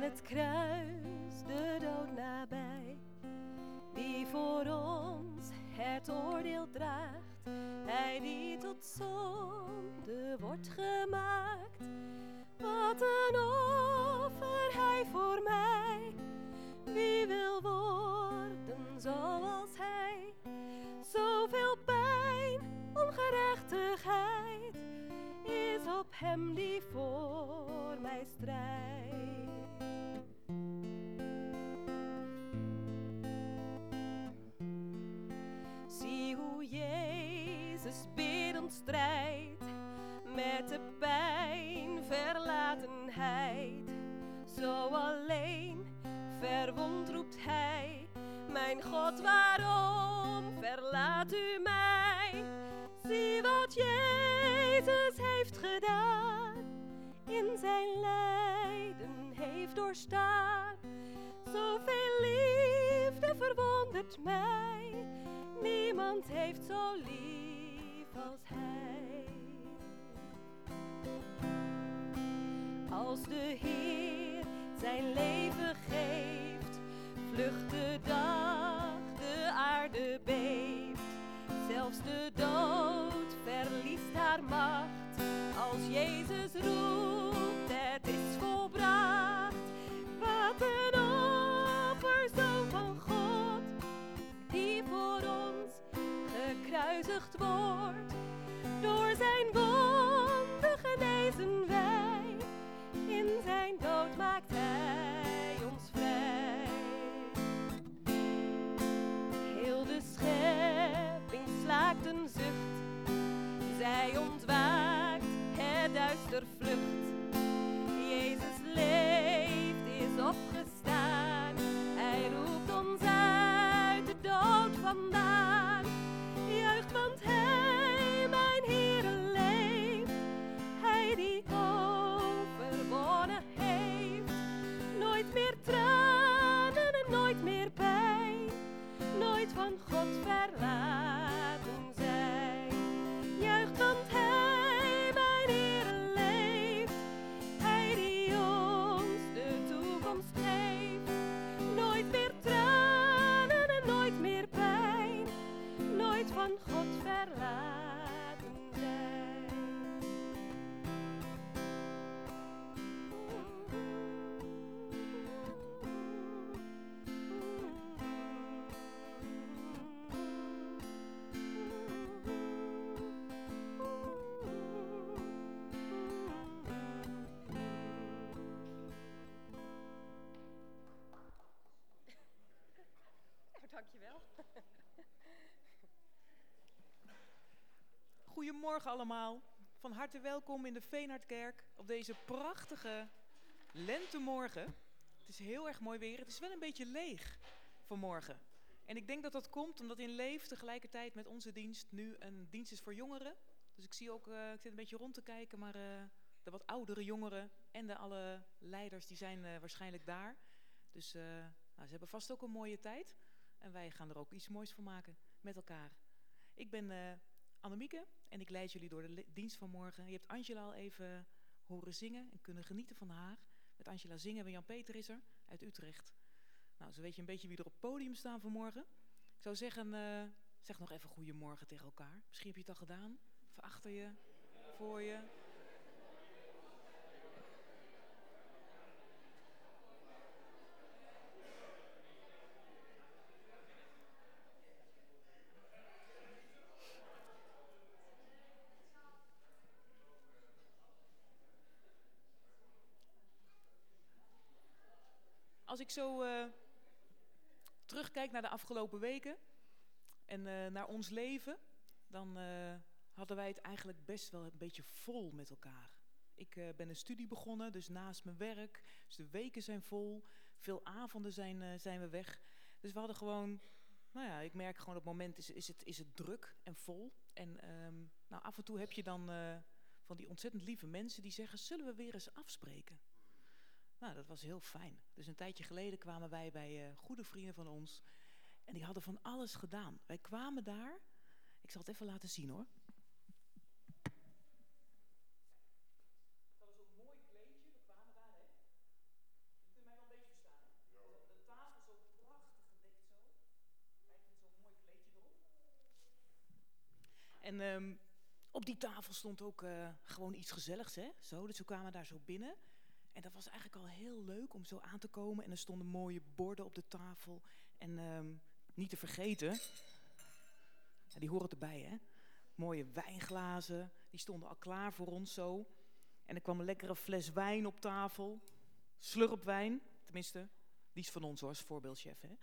voor mij. Aan het Als de Heer zijn leven geeft, vlucht Allemaal. Van harte welkom in de Veenhardkerk op deze prachtige lentemorgen. Het is heel erg mooi weer. Het is wel een beetje leeg vanmorgen. En ik denk dat dat komt omdat in Leef tegelijkertijd met onze dienst nu een dienst is voor jongeren. Dus ik zie ook, eh, ik zit een beetje rond te kijken, maar eh, de wat oudere jongeren en de alle leiders die zijn eh, waarschijnlijk daar. Dus nou, ze hebben vast ook een mooie tijd. En wij gaan er ook iets moois van maken met elkaar. Ik ben Annemieke en ik leid jullie door de dienst van morgen. Je hebt Angela al even horen zingen en kunnen genieten van haar. Met Angela zingen we Jan Peter is er uit Utrecht. Nou, zo weet je een beetje wie er op het podium staan vanmorgen. Ik zou zeggen, eh, zeg nog even goedemorgen tegen elkaar. Misschien heb je het al gedaan. Even achter je, voor je. Als ik zo eh, terugkijk naar de afgelopen weken en eh, naar ons leven, dan eh, hadden wij het eigenlijk best wel een beetje vol met elkaar. Ik ben een studie begonnen, dus naast mijn werk. Dus de weken zijn vol. Veel avonden zijn, zijn we weg. Dus we hadden gewoon, nou ja, ik merk gewoon op het moment is, is, het, is het druk en vol. En ehm, nou, af en toe heb je dan van die ontzettend lieve mensen die zeggen, zullen we weer eens afspreken? Nou, dat was heel fijn. Dus een tijdje geleden kwamen wij bij eh, goede vrienden van ons. En die hadden van alles gedaan. Wij kwamen daar. Ik zal het even laten zien hoor. En op die tafel stond ook eh, gewoon iets gezelligs, hè? Zo, dus we kwamen daar zo binnen. En dat was eigenlijk al heel leuk om zo aan te komen. En er stonden mooie borden op de tafel. En ehm, niet te vergeten, ja, die horen erbij, hè? Mooie wijnglazen, die stonden al klaar voor ons zo. En er kwam een lekkere fles wijn op tafel. Slurpwijn, tenminste, die is van ons hoor, als voorbeeldchef, hè?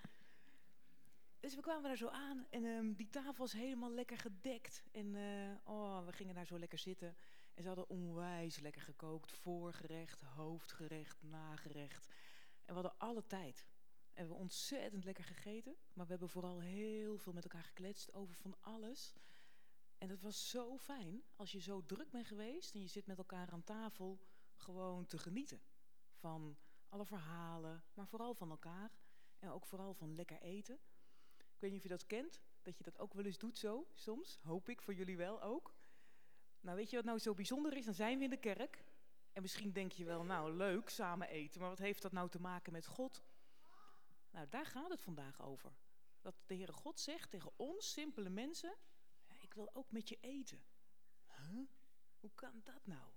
Dus we kwamen daar zo aan en ehm, die tafel was helemaal lekker gedekt. En eh, oh, we gingen daar zo lekker zitten. En ze hadden onwijs lekker gekookt. Voorgerecht, hoofdgerecht, nagerecht. En we hadden alle tijd. En we hebben ontzettend lekker gegeten. Maar we hebben vooral heel veel met elkaar gekletst over van alles. En het was zo fijn als je zo druk bent geweest en je zit met elkaar aan tafel gewoon te genieten. Van alle verhalen, maar vooral van elkaar. En ook vooral van lekker eten. Ik weet niet of je dat kent, dat je dat ook wel eens doet zo, soms. Hoop ik, voor jullie wel ook. Nou, weet je wat nou zo bijzonder is? Dan zijn we in de kerk. En misschien denk je wel, nou leuk, samen eten. Maar wat heeft dat nou te maken met God? Nou, daar gaat het vandaag over. Dat de Heere God zegt tegen ons, simpele mensen... Ik wil ook met je eten. Huh? Hoe kan dat nou?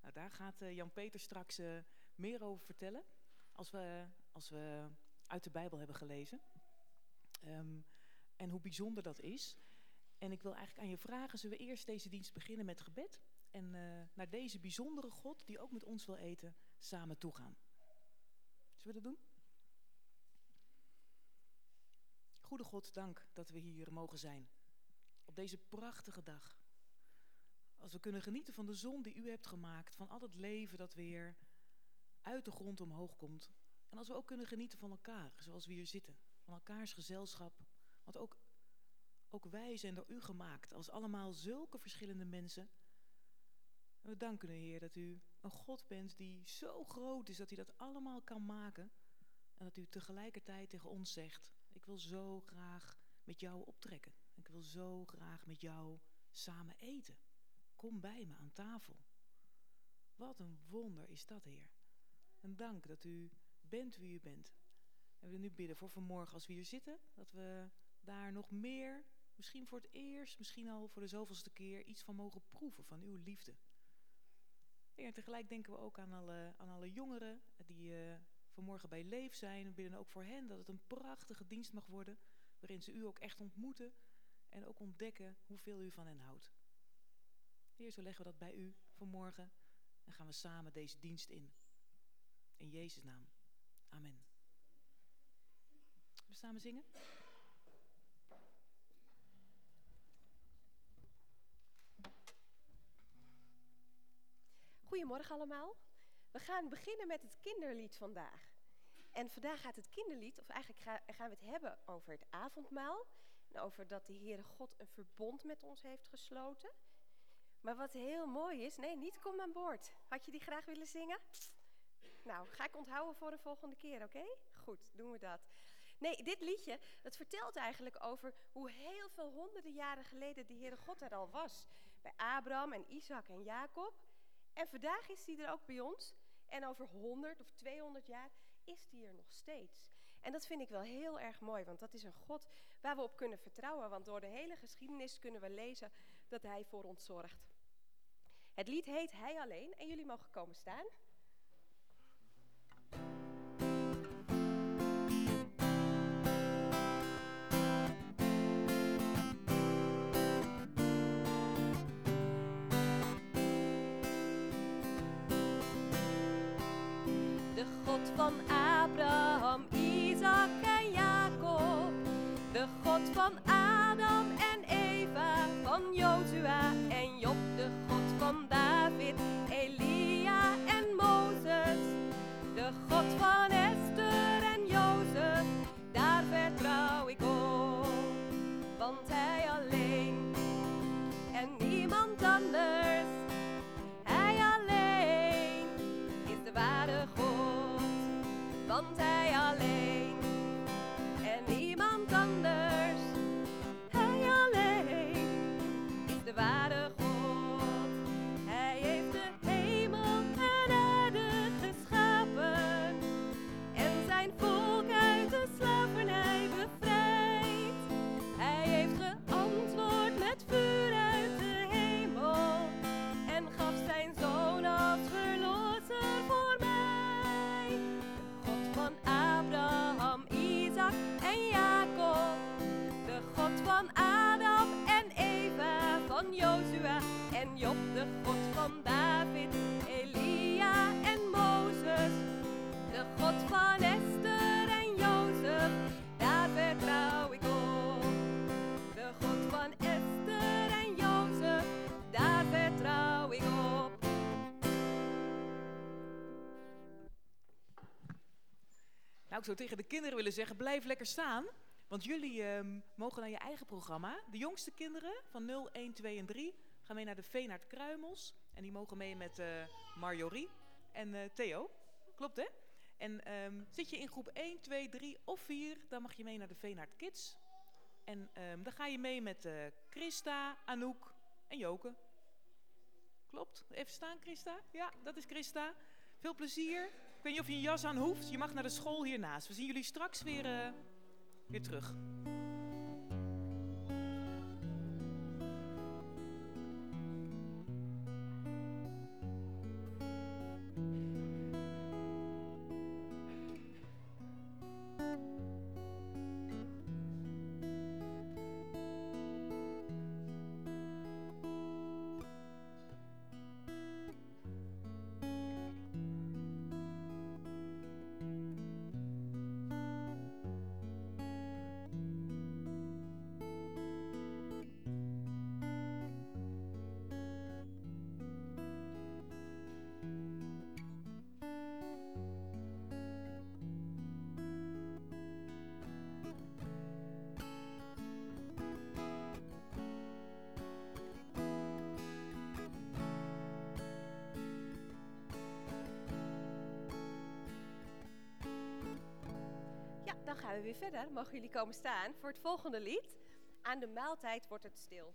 Nou, daar gaat uh, Jan-Peter straks uh, meer over vertellen. Als we, als we uit de Bijbel hebben gelezen. Um, en hoe bijzonder dat is. En ik wil eigenlijk aan je vragen, zullen we eerst deze dienst beginnen met gebed? En uh, naar deze bijzondere God, die ook met ons wil eten, samen toegaan. Zullen we dat doen? Goede God, dank dat we hier mogen zijn. Op deze prachtige dag. Als we kunnen genieten van de zon die u hebt gemaakt, van al het leven dat weer uit de grond omhoog komt. En als we ook kunnen genieten van elkaar, zoals we hier zitten van elkaars gezelschap. Want ook, ook wij zijn door u gemaakt als allemaal zulke verschillende mensen. En we danken u, Heer, dat u een God bent die zo groot is dat hij dat allemaal kan maken. En dat u tegelijkertijd tegen ons zegt, ik wil zo graag met jou optrekken. Ik wil zo graag met jou samen eten. Kom bij me aan tafel. Wat een wonder is dat, Heer. En dank dat u bent wie u bent. En we nu bidden voor vanmorgen als we hier zitten, dat we daar nog meer, misschien voor het eerst, misschien al voor de zoveelste keer, iets van mogen proeven van uw liefde. En tegelijk denken we ook aan alle, aan alle jongeren die uh, vanmorgen bij Leef zijn. We bidden ook voor hen dat het een prachtige dienst mag worden, waarin ze u ook echt ontmoeten en ook ontdekken hoeveel u van hen houdt. Heer, zo leggen we dat bij u vanmorgen en gaan we samen deze dienst in. In Jezus' naam. Amen samen zingen? Goedemorgen allemaal. We gaan beginnen met het kinderlied vandaag. En vandaag gaat het kinderlied, of eigenlijk gaan we het hebben over het avondmaal. En over dat de Heere God een verbond met ons heeft gesloten. Maar wat heel mooi is, nee, niet kom aan boord. Had je die graag willen zingen? Nou, ga ik onthouden voor de volgende keer, oké? Goed, doen we dat. Nee, dit liedje, dat vertelt eigenlijk over hoe heel veel honderden jaren geleden de Heere God er al was. Bij Abraham en Isaac en Jacob. En vandaag is hij er ook bij ons. En over 100 of 200 jaar is hij er nog steeds. En dat vind ik wel heel erg mooi, want dat is een God waar we op kunnen vertrouwen. Want door de hele geschiedenis kunnen we lezen dat hij voor ons zorgt. Het lied heet Hij alleen en jullie mogen komen staan. Van Abraham, Isaac en Jacob. De God van Adam en Eva, van Jozua en. Nou, ik zou tegen de kinderen willen zeggen, blijf lekker staan. Want jullie ehm, mogen naar je eigen programma. De jongste kinderen van 0, 1, 2 en 3 gaan mee naar de Veenaard Kruimels. En die mogen mee met eh Marjorie en eh, Theo. Klopt hè? En ehm, zit je in groep 1, 2, 3 of 4, dan mag je mee naar de Veenaard Kids. En ehm, dan ga je mee met eh, Christa, Anouk en Joke. Klopt? Even staan Christa. Ja, dat is Christa. Veel plezier. Ik weet niet of je een jas aan hoeft. Je mag naar de school hiernaast. We zien jullie straks weer, eh, weer terug. Dan gaan we weer verder. Mogen jullie komen staan voor het volgende lied. Aan de maaltijd wordt het stil.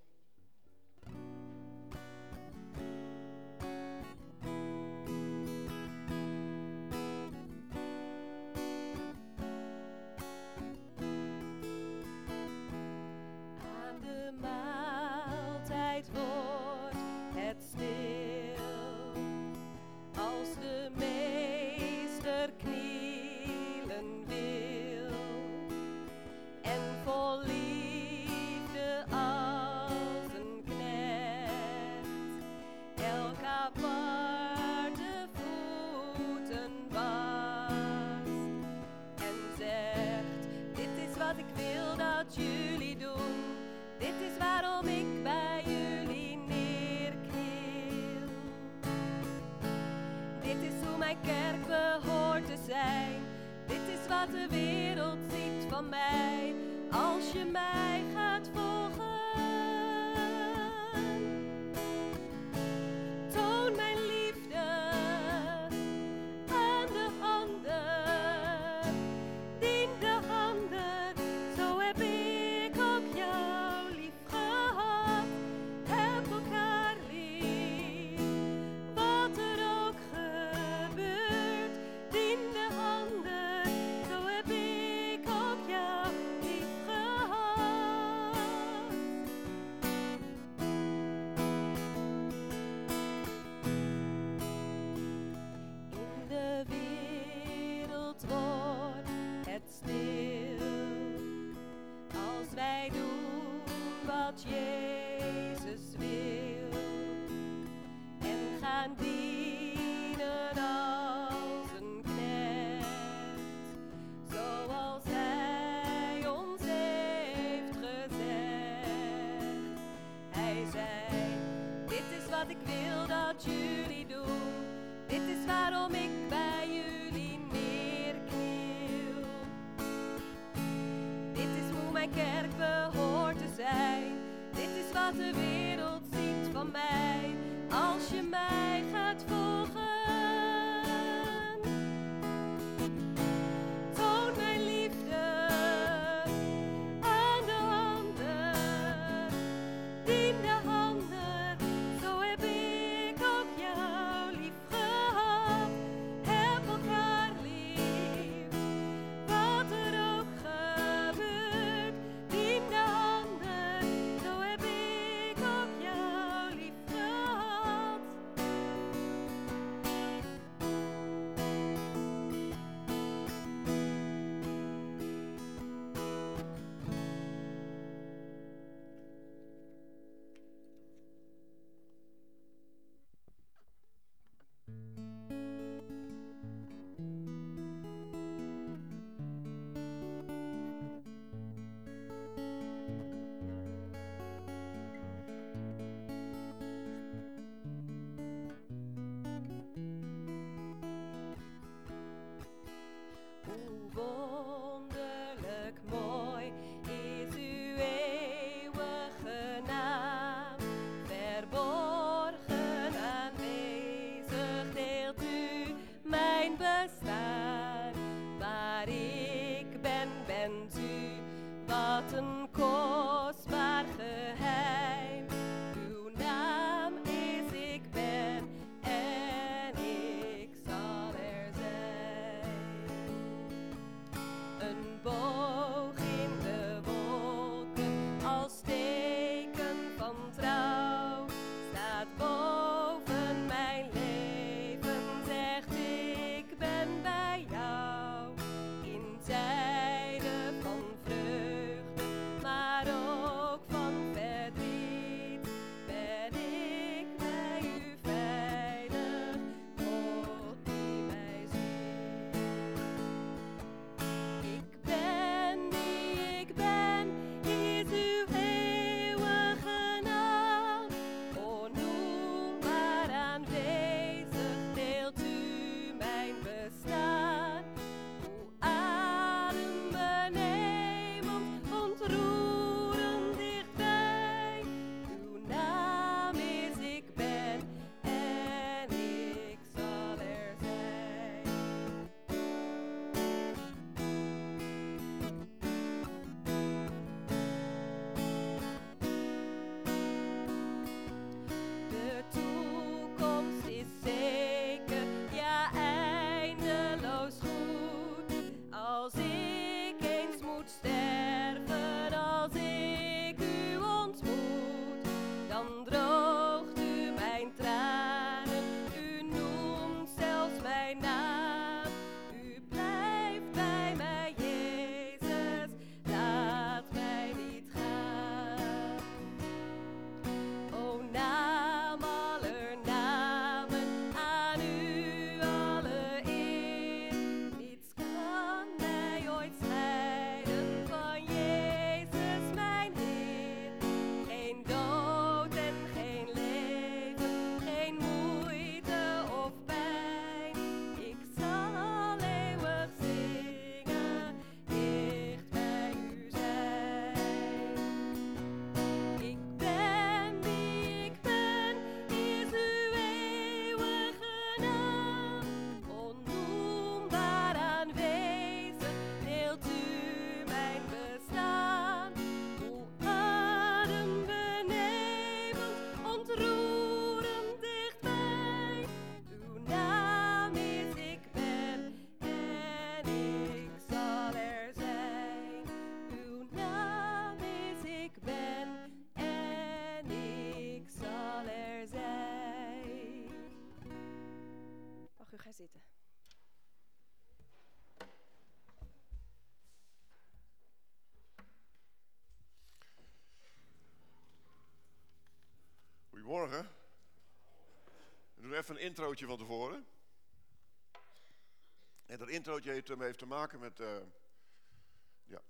Even een introotje van tevoren. En dat introotje heeft, heeft te maken met, uh, ja,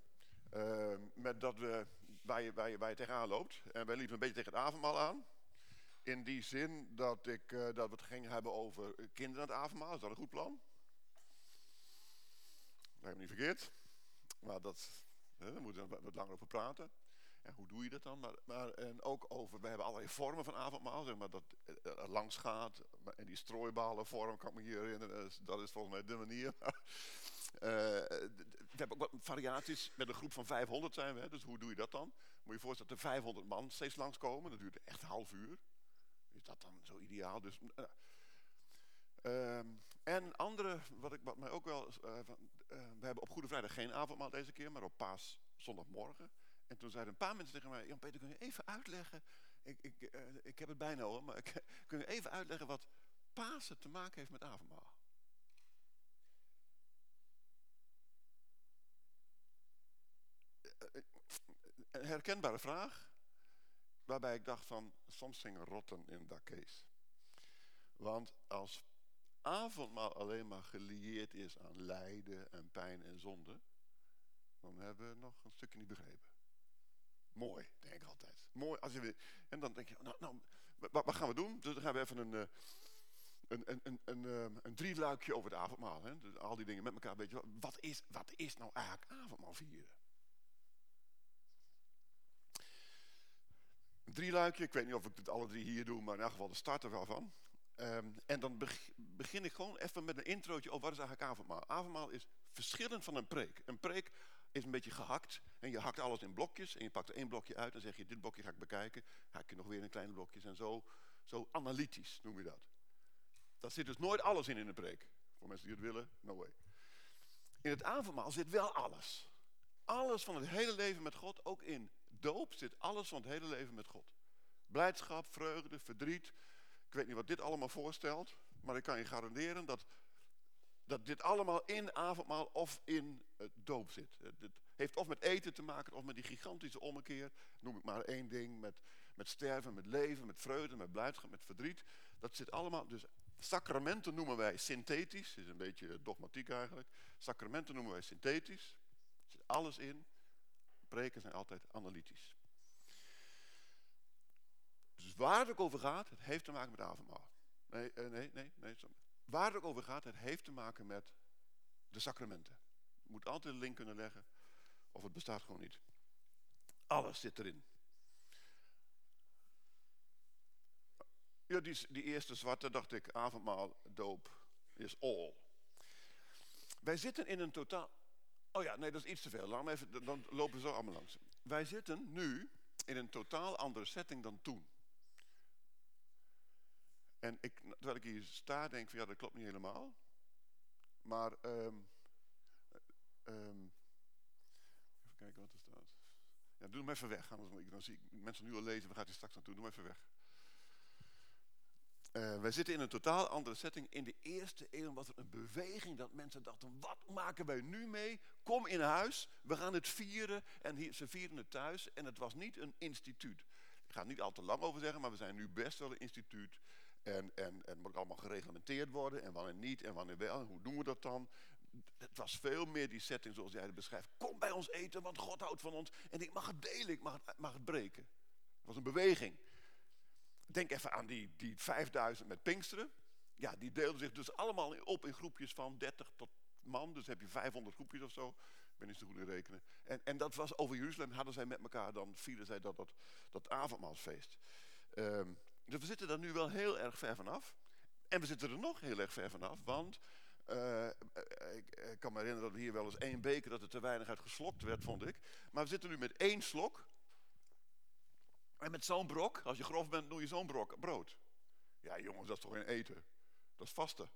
uh, met dat we, waar, je, waar, je, tegenaan loopt. En wij liepen een beetje tegen het avondmaal aan. In die zin dat, ik, dat we het gingen hebben over kinderen aan het avondmaal. Is dat een goed plan? Dat heb ik niet verkeerd. Maar dat, hè, moeten we wat langer over praten. En hoe doe je dat dan? Maar, maar, en ook over, we hebben allerlei vormen van avondmaal, zeg maar, dat uh, langs gaat. En die strooibalenvorm kan ik me hier herinneren, dat is, volgens mij de manier. uh, we hebben ook wat variaties, met een groep van 500 zijn we, dus hoe doe je dat dan? Moet je voorstellen dat er 500 man steeds langskomen, dat duurt echt een half uur. Is dat dan zo ideaal? Dus, uh, en andere, wat, ik, wat mij ook wel, van, we hebben op Goede Vrijdag geen avondmaal deze keer, maar op Paas zondagmorgen. En toen zeiden een paar mensen tegen mij, Jan Peter, kun je even uitleggen, ik, ik, uh, ik heb het bijna hoor, maar kun je even uitleggen wat Pasen te maken heeft met avondmaal? Een herkenbare vraag, waarbij ik dacht van, soms zingen rotten in dat kees. Want als avondmaal alleen maar gelieerd is aan lijden en pijn en zonde, dan hebben we nog een stukje niet begrepen. Mooi, denk ik altijd. Mooi als je En dan denk je, nou, nou wat, gaan we doen? Dus dan gaan we even een, een, een, een, een, een drieluikje over het avondmaal. Hè? Dus al die dingen met elkaar. Weet je, wat, is, wat is nou eigenlijk avondmaal vieren? Een drieluikje, ik weet niet of ik het alle drie hier doe, maar in elk geval de start er wel van. Um, en dan begin ik gewoon even met een introotje over wat is eigenlijk avondmaal. Avondmaal is verschillend van een preek. Een preek is een beetje gehakt. En je hakt alles in blokjes. En je pakt één blokje uit en zeg je, dit blokje ga ik bekijken. Hak je nog weer in kleine blokjes. En zo, zo analytisch noem je dat. Daar zit dus nooit alles in in een preek. Voor mensen die het willen, no way. In het avondmaal zit wel alles. Alles van het hele leven met God. Ook in doop zit alles van het hele leven met God. Blijdschap, vreugde, verdriet. Ik weet niet wat dit allemaal voorstelt. Maar ik kan je garanderen dat dat dit allemaal in avondmaal of in doop zit. Het heeft of met eten te maken of met die gigantische ommekeer. Noem ik maar één ding. Met, met sterven, met leven, met vreugde, met blijdschap, met verdriet. Dat zit allemaal. Dus sacramenten noemen wij synthetisch. Is een beetje dogmatiek eigenlijk. Sacramenten noemen wij synthetisch. Er zit alles in. Preken zijn altijd analytisch. Dus waar het ook over gaat, het heeft te maken met avondmaal. Nee, nee, nee, nee. Waar het ook over gaat, het heeft te maken met de sacramenten. Moet altijd een link kunnen leggen, of het bestaat gewoon niet. Alles zit erin. Ja, die, die eerste zwarte, dacht ik, avondmaal, doop, is all. Wij zitten in een totaal... Oh ja, nee, dat is iets te veel. Laat me even, dan lopen we zo allemaal langs. Wij zitten nu in een totaal andere setting dan toen. En ik, terwijl ik hier sta, denk ik van ja, dat klopt niet helemaal. Maar, um, um, even kijken wat er staat. Ja, doe hem even weg, anders dan zie ik mensen nu al lezen, waar gaat hij straks naartoe? Doe hem even weg. Uh, wij zitten in een totaal andere setting. In de eerste eeuw was er een beweging dat mensen dachten, wat maken wij nu mee? Kom in huis, we gaan het vieren. En hier, ze vieren het thuis en het was niet een instituut. Ik ga er niet al te lang over zeggen, maar we zijn nu best wel een instituut. En, en, en moet allemaal gereglementeerd worden. En wanneer niet en wanneer wel. Hoe doen we dat dan? Het was veel meer die setting zoals jij het beschrijft. Kom bij ons eten, want God houdt van ons. En ik mag het delen, ik mag het, mag het breken. Het was een beweging. Denk even aan die, die 5000 met Pinksteren. Ja, die deelden zich dus allemaal op in groepjes van 30 tot man. Dus heb je 500 groepjes of zo. Ik ben niet zo goed in rekenen. En, en dat was over Jeruzalem. Hadden zij met elkaar, dan vierden zij dat, dat, dat avondmaalsfeest. Um, dus we zitten daar nu wel heel erg ver vanaf. En we zitten er nog heel erg ver vanaf, want uh, ik, ik, kan me herinneren dat hier wel eens één beker dat er te weinig uit geslokt werd, vond ik. Maar we zitten nu met één slok. En met zo'n brok, als je grof bent, doe je zo'n brok brood. Ja jongens, dat is toch geen eten? Dat is vasten.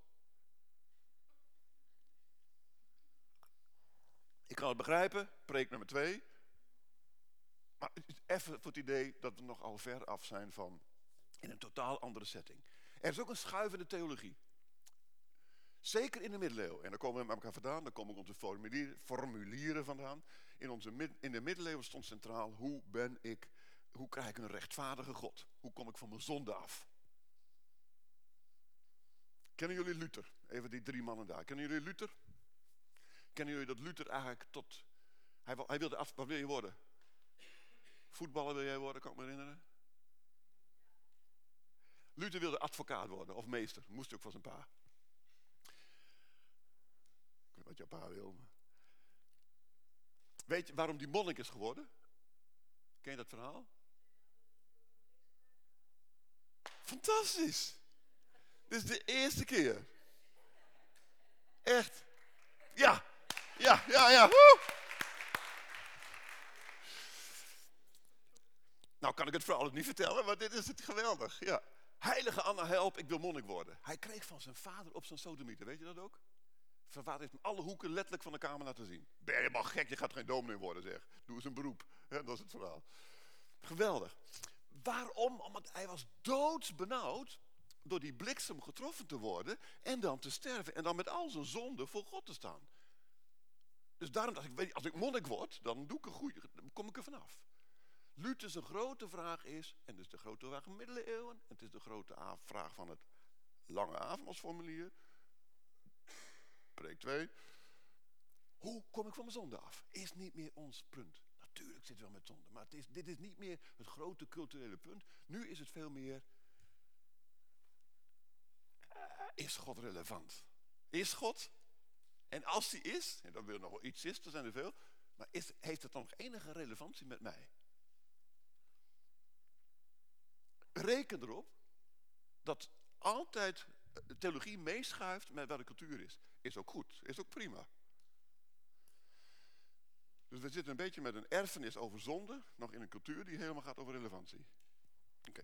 Ik kan het begrijpen, preek nummer twee. Maar even voor het idee dat we nog al ver af zijn van in een totaal andere setting. Er is ook een schuivende theologie. Zeker in de middeleeuwen. En daar komen we met elkaar vandaan. Daar komen onze formulieren, formulieren vandaan. In, onze, in de middeleeuwen stond centraal. Hoe ben ik, hoe krijg ik een rechtvaardige God? Hoe kom ik van mijn zonde af? Kennen jullie Luther? Even die drie mannen daar. Kennen jullie Luther? Kennen jullie dat Luther eigenlijk tot... Hij, hij wilde af... Wat wil je worden? Voetballer wil jij worden, kan ik me herinneren? Luther wilde advocaat worden, of meester. Moest ook van zijn pa. Wat jouw pa wil. Weet je waarom die monnik is geworden? Ken je dat verhaal? Fantastisch! Dit is de eerste keer. Echt. Ja, ja, ja, ja. Nou kan ik het ook niet vertellen, maar dit is het geweldig. Ja. Heilige Anna, help, ik wil monnik worden. Hij kreeg van zijn vader op zijn sodemieter, weet je dat ook? Zijn vader heeft hem alle hoeken letterlijk van de kamer laten zien. Ben je helemaal gek, je gaat geen dominee worden, zeg. Doe eens een beroep. Dat is het verhaal. Geweldig. Waarom? Omdat hij was doodsbenauwd door die bliksem getroffen te worden en dan te sterven en dan met al zijn zonden voor God te staan. Dus daarom dacht ik, als ik monnik word, dan, doe ik een goeie, dan kom ik er vanaf. Luther's grote vraag is, en dus de grote vraag van de middeleeuwen, en het is de grote vraag van het lange avondmaalsformulier, preek 2. Hoe kom ik van mijn zonde af? Is niet meer ons punt. Natuurlijk zit wel met zonde, maar het is, dit is niet meer het grote culturele punt. Nu is het veel meer, eh, is God relevant? Is God? En als die is, en dan wil nog wel iets is, er zijn er veel, maar is, heeft het dan nog enige relevantie met mij? Reken erop dat altijd theologie meeschuift met wat de cultuur is. Is ook goed, is ook prima. Dus we zitten een beetje met een erfenis over zonde, nog in een cultuur die helemaal gaat over relevantie. Oké,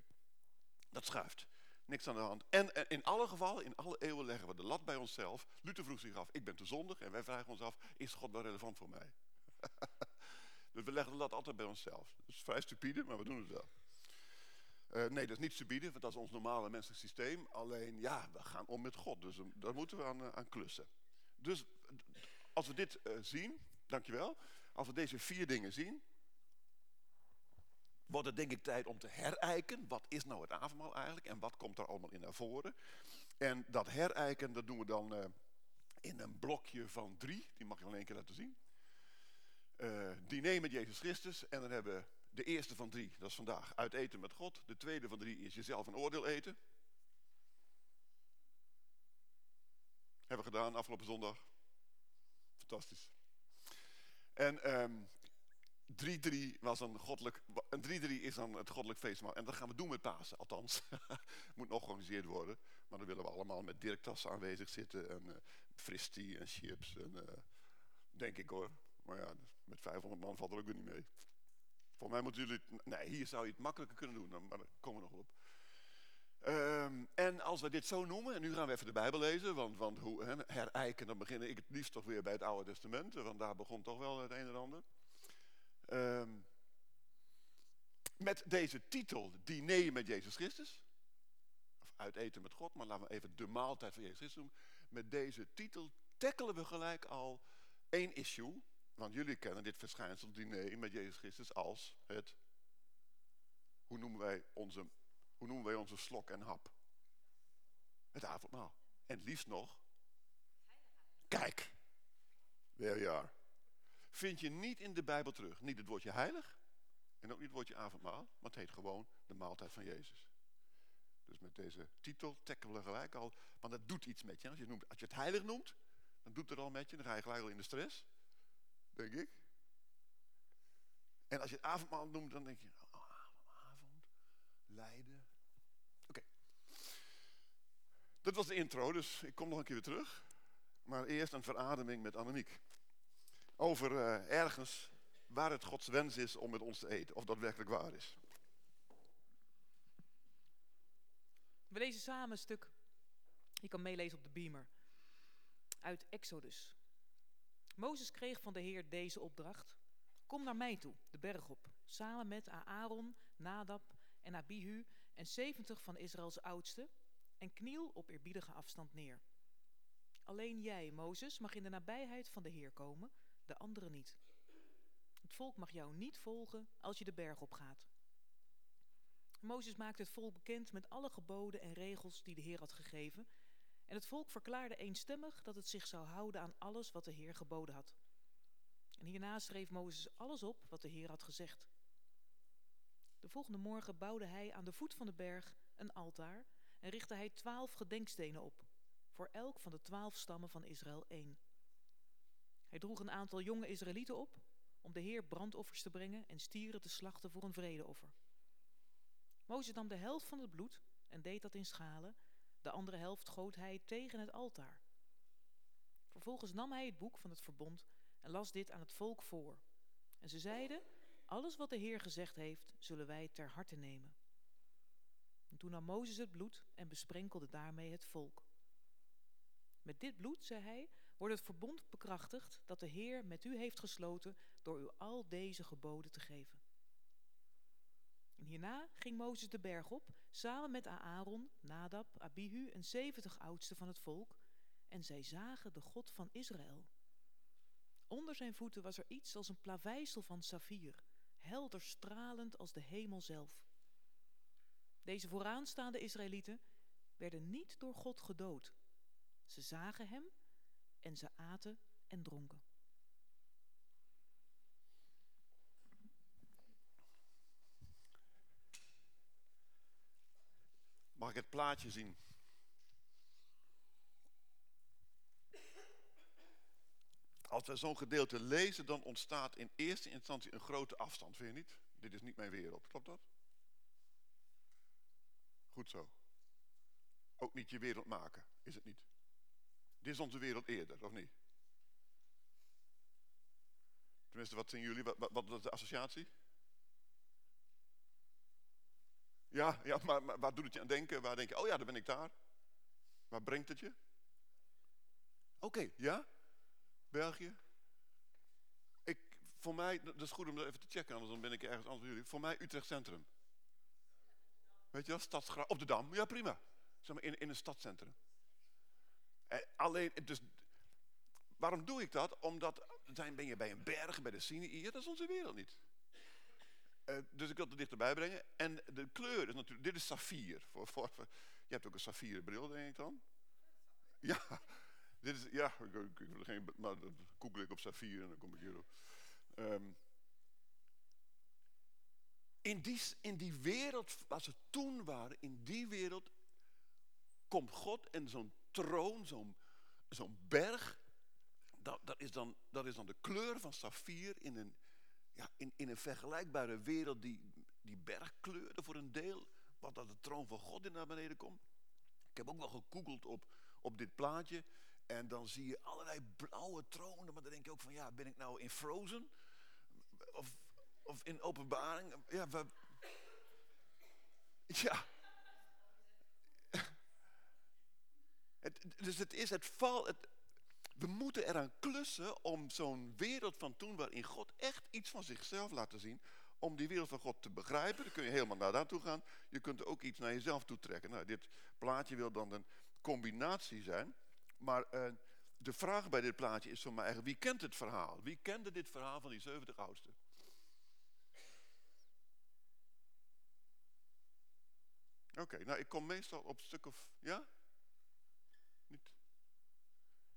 dat schuift. Niks aan de hand. En, in alle gevallen, in alle eeuwen leggen we de lat bij onszelf. Luther vroeg zich af, ik ben te zondig. En wij vragen ons af, is God wel relevant voor mij? dus we leggen de lat altijd bij onszelf. Dat is vrij stupide, maar we doen het wel. Eh, nee, dat is niet stupide, want dat is ons normale menselijk systeem. Alleen, ja, we gaan om met God. Dus eh, daar moeten we aan, eh, aan klussen. Dus als we dit eh, zien, dankjewel. Als we deze vier dingen zien, wordt het denk ik tijd om te herijken. Wat is nou het avondmaal eigenlijk en wat komt er allemaal in naar voren? En dat herijken, dat doen we dan in een blokje van drie. Die mag ik wel één keer laten zien. Diner met Jezus Christus. En dan hebben we de eerste van drie, dat is vandaag, uit eten met God. De tweede van drie is jezelf een oordeel eten. Hebben we gedaan afgelopen zondag. Fantastisch. En ehm 3-3 was een goddelijk, een 3-3 is dan het goddelijk feestmaal. En dat gaan we doen met Pasen, althans. Moet nog georganiseerd worden. Maar dan willen we allemaal met Dirk Tassen aanwezig zitten. En uh, fristie en chips. En, uh, denk ik hoor. Maar ja, met 500 man valt er ook niet mee. Volgens mij moeten jullie Nee, hier zou je het makkelijker kunnen doen. Maar daar komen we nog op. Um, en als we dit zo noemen, en nu gaan we even de Bijbel lezen, want, want hoe, he, herijken, dan begin ik het liefst toch weer bij het Oude Testament, want daar begon toch wel het een en ander. Um, met deze titel, diner met Jezus Christus, of uiteten met God, maar laten we even de maaltijd van Jezus Christus noemen. Met deze titel tackelen we gelijk al één issue, want jullie kennen dit verschijnsel diner met Jezus Christus als het, hoe noemen wij onze hoe noemen wij onze slok en hap? Het avondmaal. En het liefst nog. Kijk. There you are. Vind je niet in de Bijbel terug. Niet het woordje heilig. En ook niet het woordje avondmaal. Maar het heet gewoon de maaltijd van Jezus. Dus met deze titel tackelen we gelijk al. Want dat doet iets met je. Als je, noemt, als je het heilig noemt. Dan doet het al met je. Dan ga je gelijk al in de stress. Denk ik. En als je het avondmaal noemt. Dan denk je. Oh, avond. Lijden. Dat was de intro, dus ik kom nog een keer weer terug. Maar eerst een verademing met Annemiek. Over uh, ergens waar het Gods wens is om met ons te eten. Of dat werkelijk waar is. We lezen samen een stuk. Je kan meelezen op de beamer. Uit Exodus. Mozes kreeg van de Heer deze opdracht. Kom naar mij toe, de berg op. Samen met Aaron, Nadab en Abihu en 70 van Israëls oudsten en kniel op eerbiedige afstand neer. Alleen jij, Mozes, mag in de nabijheid van de Heer komen, de anderen niet. Het volk mag jou niet volgen als je de berg opgaat. Mozes maakte het volk bekend met alle geboden en regels die de Heer had gegeven En het volk verklaarde eenstemmig dat het zich zou houden aan alles wat de Heer geboden had. En hierna schreef Mozes alles op wat de Heer had gezegd. De volgende morgen bouwde hij aan de voet van de berg een altaar en richtte hij twaalf gedenkstenen op, voor elk van de twaalf stammen van Israël één. Hij droeg een aantal jonge Israëlieten op om de Heer brandoffers te brengen en stieren te slachten voor een vredeoffer. Mozes nam de helft van het bloed en deed dat in schalen, de andere helft goot hij tegen het altaar. Vervolgens nam hij het boek van het verbond en las dit aan het volk voor. En ze zeiden, alles wat de Heer gezegd heeft, zullen wij ter harte nemen. En toen nam Mozes het bloed en besprenkelde daarmee het volk. Met dit bloed, zei hij, wordt het verbond bekrachtigd dat de Heer met u heeft gesloten door u al deze geboden te geven. En hierna ging Mozes de berg op, samen met Aaron, Nadab, Abihu en zeventig oudsten van het volk, en zij zagen de God van Israël. Onder zijn voeten was er iets als een plaveisel van saffier, helder stralend als de hemel zelf. Deze vooraanstaande Israëlieten werden niet door God gedood. Ze zagen hem en ze aten en dronken. Mag ik het plaatje zien? Als we zo'n gedeelte lezen, dan ontstaat in eerste instantie een grote afstand, vind je niet? Dit is niet mijn wereld, klopt dat? Goed zo. Ook niet je wereld maken, is het niet? Dit is onze wereld eerder, of niet? Tenminste, wat zijn jullie? Wat, wat, wat is de associatie? Ja, ja maar, waar doet het je aan denken? Waar denk je, oh ja, dan ben ik daar. Waar brengt het je? Oké, ja? België? Ik, voor mij, dat is goed om dat even te checken, anders dan ben ik ergens anders jullie. Voor mij Utrecht Centrum. Weet je wel, stadsgra op de Dam. Ja, prima. Zeg maar in, in een stadscentrum. Eh, alleen, dus, waarom doe ik dat? Omdat, dan ben je bij een berg, bij de Sinai, dat is onze wereld niet. Uh, dus ik wil het er dichterbij brengen. En de kleur is natuurlijk, dit is saffier. Voor, voor, je hebt ook een saffieren bril, denk ik dan. Ja, dit is, ja, ik, wil geen, maar dan google ik op saffier en dan kom ik hierop. Um, in, die, in die wereld, waar ze toen waren, in die wereld komt God en zo'n troon, zo'n zo'n berg, dat, dat, is dan, dat is dan de kleur van saffier in een, ja, in, in een vergelijkbare wereld die, die berg kleurde voor een deel, wat dat de troon van God in naar beneden komt. Ik heb ook wel gegoogeld op, op dit plaatje en dan zie je allerlei blauwe tronen, maar dan denk je ook van ja, ben ik nou in Frozen? Of, of in openbaring? Ja, we, ja. Het, dus het is het val. Het, we moeten eraan klussen om zo'n wereld van toen waarin God echt iets van zichzelf laten zien. Om die wereld van God te begrijpen, dan kun je helemaal naar daar toe gaan. Je kunt ook iets naar jezelf toe trekken. Nou, dit plaatje wil dan een combinatie zijn. Maar uh, de vraag bij dit plaatje is voor mij eigenlijk, wie kent het verhaal? Wie kende dit verhaal van die 70 oudsten? Oké, nou ik kom meestal op stuk of... Ja?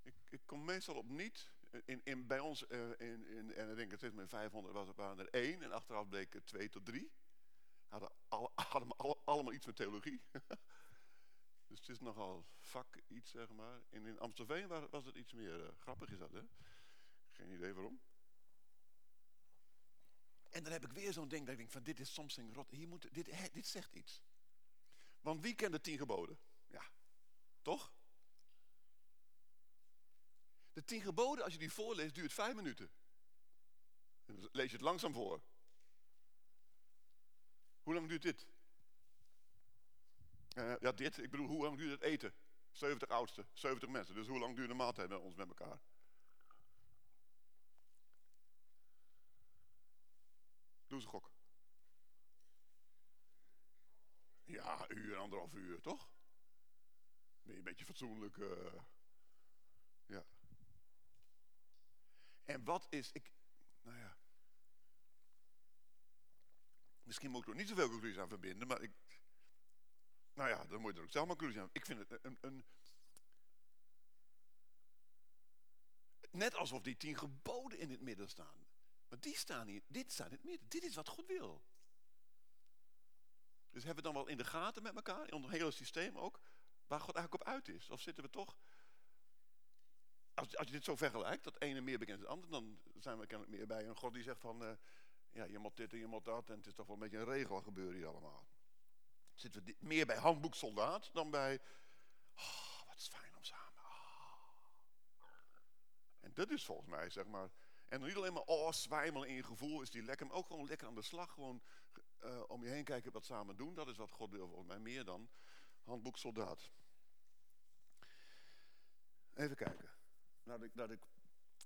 Ik, ik kom meestal op niet. In, in, bij ons, uh, in, en ik denk het is met 500 was, waren er één. En achteraf bleek er twee tot drie. Hadden, al, hadden al, allemaal iets met theologie. dus het is nogal vak iets, zeg maar. In Amstelveen was, was het iets meer uh, grappig is dat, hè? Geen idee waarom. En dan heb ik weer zo'n ding dat ik denk van dit is soms rot. Hier moet, dit, dit zegt iets. Want wie kent de tien geboden? Ja, toch? De tien geboden, als je die voorleest, duurt vijf minuten. En lees je het langzaam voor. Hoe lang duurt dit? Uh, ja, dit. Ik bedoel, hoe lang duurt het eten? 70 oudsten, 70 mensen. Dus hoe lang duurt de maaltijd bij ons met elkaar? Doe een gok. Ja, een uur, anderhalf uur, toch? Nee, een beetje fatsoenlijk. Uh, En wat is... Ik, nou ja. Misschien moet ik er niet zoveel conclusies aan verbinden, maar ik... Nou ja, dan moet je er ook zelf maar conclusies aan. Ik vind het een, een net alsof die tien geboden in het midden staan. Maar die staan hier, dit staat in het midden. Dit is wat God wil. Dus hebben we dan wel in de gaten met elkaar, in ons hele systeem ook, waar God eigenlijk op uit is? Of zitten we toch als, als je dit zo vergelijkt, dat ene meer bekend dan het andere, dan zijn we kennelijk meer bij een God die zegt van, uh, ja, je moet dit en je moet dat, en het is toch wel een beetje een regel gebeuren hier allemaal. Zitten we meer bij handboek soldaat dan bij, oh, wat is fijn om samen. Oh. En dat is volgens mij, zeg maar, en niet alleen maar oh, zwijmel in je gevoel is die lekker, maar ook gewoon lekker aan de slag. Gewoon uh, om je heen kijken wat samen doen. Dat is wat God wil volgens mij meer dan handboek soldaat. Even kijken. Laat ik, laat ik,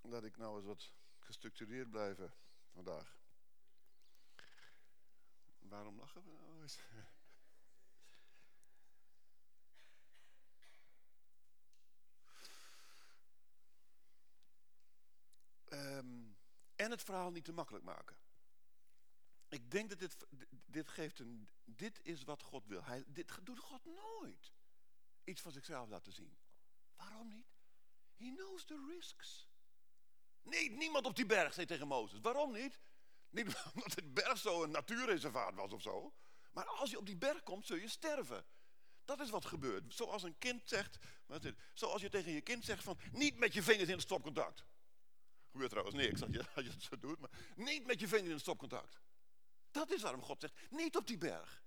laat ik nou eens wat gestructureerd blijven vandaag. Waarom lachen we nou eens? um, en het verhaal niet te makkelijk maken. Ik denk dat dit, dit geeft een, dit is wat God wil. Hij, dit doet God nooit. Iets van zichzelf laten zien. Waarom niet? He knows the risks. Nee, niemand op die berg, zei tegen Mozes. Waarom niet? Niet omdat de berg zo een natuurreservaat was of zo. Maar als je op die berg komt, zul je sterven. Dat is wat gebeurt. Zoals een kind zegt, zoals je tegen je kind zegt van, niet met je vingers in het stopcontact. Gebeurt trouwens niks als je, als je het zo doet, maar niet met je vingers in het stopcontact. Dat is waarom God zegt, niet op die berg.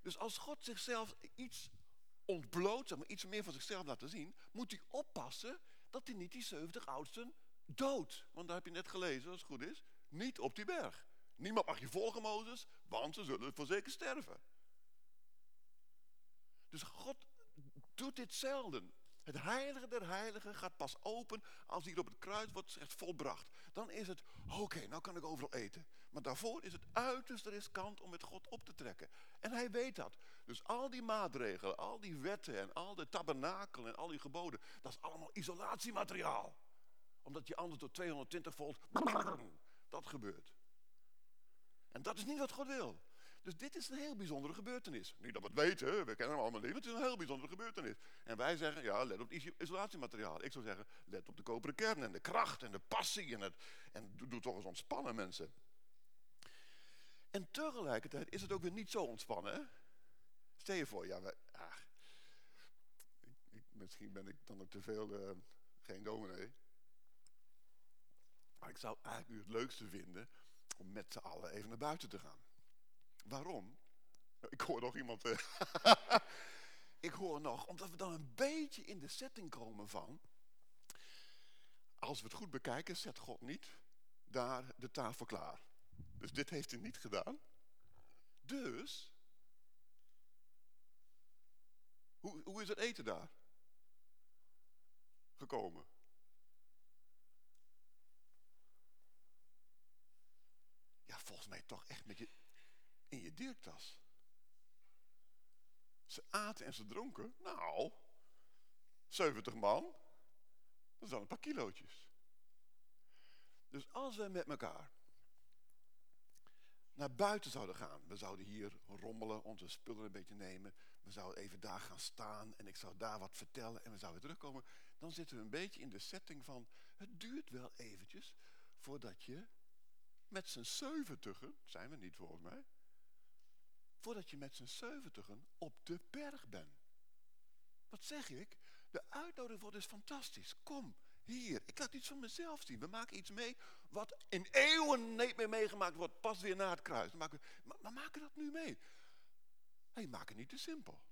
Dus als God zichzelf iets ontbloot, zeg maar, iets meer van zichzelf laten zien, moet hij oppassen dat hij niet die 70 oudsten doodt. Want daar heb je net gelezen, als het goed is. Niet op die berg. Niemand mag je volgen, Mozes, want ze zullen voor zeker sterven. Dus God doet dit zelden. Het heilige der heiligen gaat pas open als hier op het kruis wordt echt volbracht. Dan is het, oké, okay, nou kan ik overal eten. Maar daarvoor is het uiterst riskant om met God op te trekken. En hij weet dat. Dus al die maatregelen, al die wetten en al de tabernakelen en al die geboden, dat is allemaal isolatiemateriaal. Omdat je anders door 220 volt, dat gebeurt. En dat is niet wat God wil. Dus dit is een heel bijzondere gebeurtenis. Niet dat we het weten, we kennen hem allemaal niet, maar het is een heel bijzondere gebeurtenis. En wij zeggen, ja, let op het isolatiemateriaal. Ik zou zeggen, let op de koperen kern en de kracht en de passie en, het, en doe toch eens ontspannen mensen. En tegelijkertijd is het ook weer niet zo ontspannen. Stel je voor, ja, ah, ik, misschien ben ik dan ook te veel uh, geen dominee. Maar ik zou eigenlijk nu het leukste vinden om met z'n allen even naar buiten te gaan. Waarom? Ik hoor nog iemand. Uh, ik hoor nog, omdat we dan een beetje in de setting komen van. Als we het goed bekijken, zet God niet daar de tafel klaar. Dus dit heeft hij niet gedaan. Dus, hoe, hoe is het eten daar gekomen? Ja, volgens mij toch echt met je, in je dirktas. Ze aten en ze dronken. Nou, 70 man. Dat is dan een paar kilootjes. Dus als we met elkaar naar buiten zouden gaan. We zouden hier rommelen, onze spullen een beetje nemen. We zouden even daar gaan staan en ik zou daar wat vertellen en we zouden terugkomen. Dan zitten we een beetje in de setting van, het duurt wel eventjes voordat je met z'n zeventigen, zijn we niet volgens mij, voordat je met z'n zeventigen op de berg bent. Wat zeg ik? De uitnodiging wordt dus fantastisch. Kom, hier, ik laat iets van mezelf zien. We maken iets mee wat in eeuwen niet meer meegemaakt wordt, pas weer na het kruis. Maar, maar maken dat nu mee. Hey, maak het niet te simpel.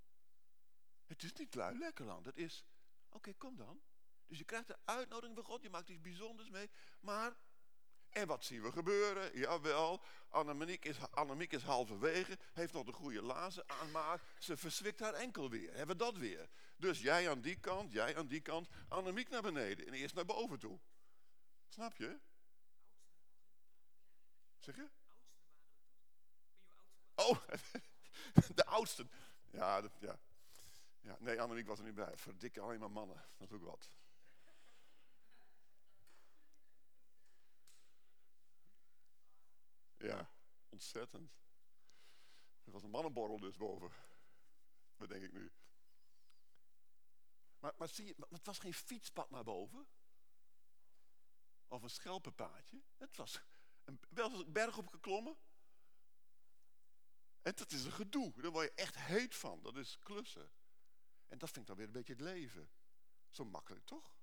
Het is niet lui lekkerland. Het is, oké, kom dan. Dus je krijgt de uitnodiging van God, je maakt iets bijzonders mee. Maar en wat zien we gebeuren? Jawel, Annemiek is, Annemiek is halverwege, heeft nog de goede lazen aan, maar ze verswikt haar enkel weer. Hebben we dat weer? Dus jij aan die kant, jij aan die kant, Annemiek naar beneden en eerst naar boven toe. Snap je? Zeg je? Oh, de oudsten. Ja, dat, ja. ja. Nee, Annemiek was er niet bij. Verdikke alleen maar mannen. Dat is ook wat. Ja, ontzettend. Er was een mannenborrel dus boven. Dat denk ik nu. Maar, maar zie je, het was geen fietspad naar boven. of een schelpenpaadje. Het was een, berg opgeklommen. En dat is een gedoe. Daar word je echt heet van. Dat is klussen. En dat vind ik dan weer een beetje het leven. Zo makkelijk, toch?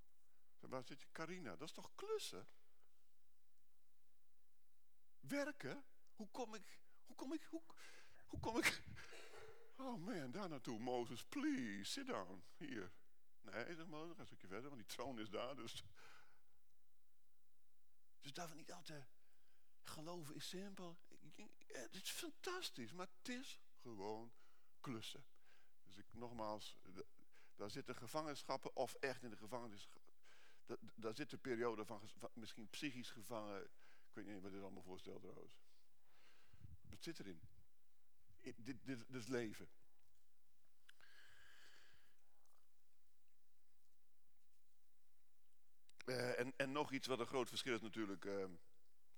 Waar zit je? Carina, dat is toch klussen? Werken? Hoe kom ik... Hoe kom ik... Hoe, hoe kom ik... Oh man, daar naartoe. Mozes, please, sit down. Hier. Nee, zeg ga een stukje verder, want die troon is daar. Dus, dus daarvan niet altijd... Geloven is simpel. Het is fantastisch, maar het is gewoon klussen. Dus ik nogmaals, daar zitten gevangenschappen of echt in de gevangenis. Daar zit een periode van, misschien psychisch gevangen. Ik weet niet wat dit allemaal voorstelt trouwens. Wat zit erin? Dit, dit, dit is leven. Uh, en, en nog iets wat een groot verschil is natuurlijk. Uh,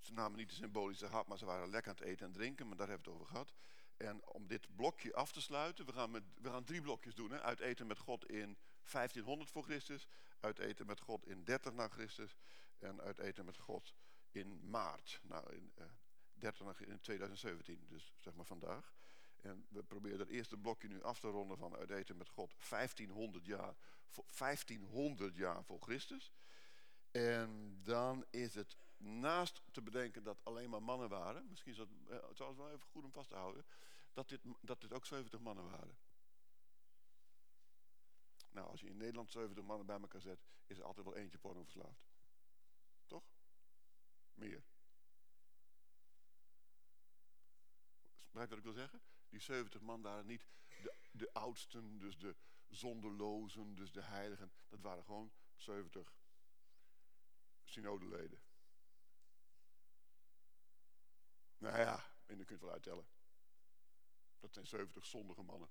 ze namen niet de symbolische hap, maar ze waren lekker aan het eten en drinken. Maar daar hebben we het over gehad. En om dit blokje af te sluiten, we gaan, met, we gaan drie blokjes doen. Hè? Uit eten met God in 1500 voor Christus. Uit eten met God in 30 na Christus. En uit eten met God in maart. Nou, in, uh, 30 in 2017, dus zeg maar vandaag. En we proberen het eerste blokje nu af te ronden van uit eten met God. 1500 jaar, 1500 jaar voor Christus. En dan is het naast te bedenken dat alleen maar mannen waren, misschien is dat, eh, wel even goed om vast te houden, dat dit, dat dit ook 70 mannen waren. Nou, als je in Nederland 70 mannen bij elkaar zet, is er altijd wel eentje porno verslaafd. Toch? Meer. Begrijp wat ik wil zeggen? Die 70 man waren niet de, de oudsten, dus de zonderlozen, dus de heiligen. Dat waren gewoon 70 synodeleden. Nou ja, en dan kunt je wel uittellen. Dat zijn 70 zondige mannen.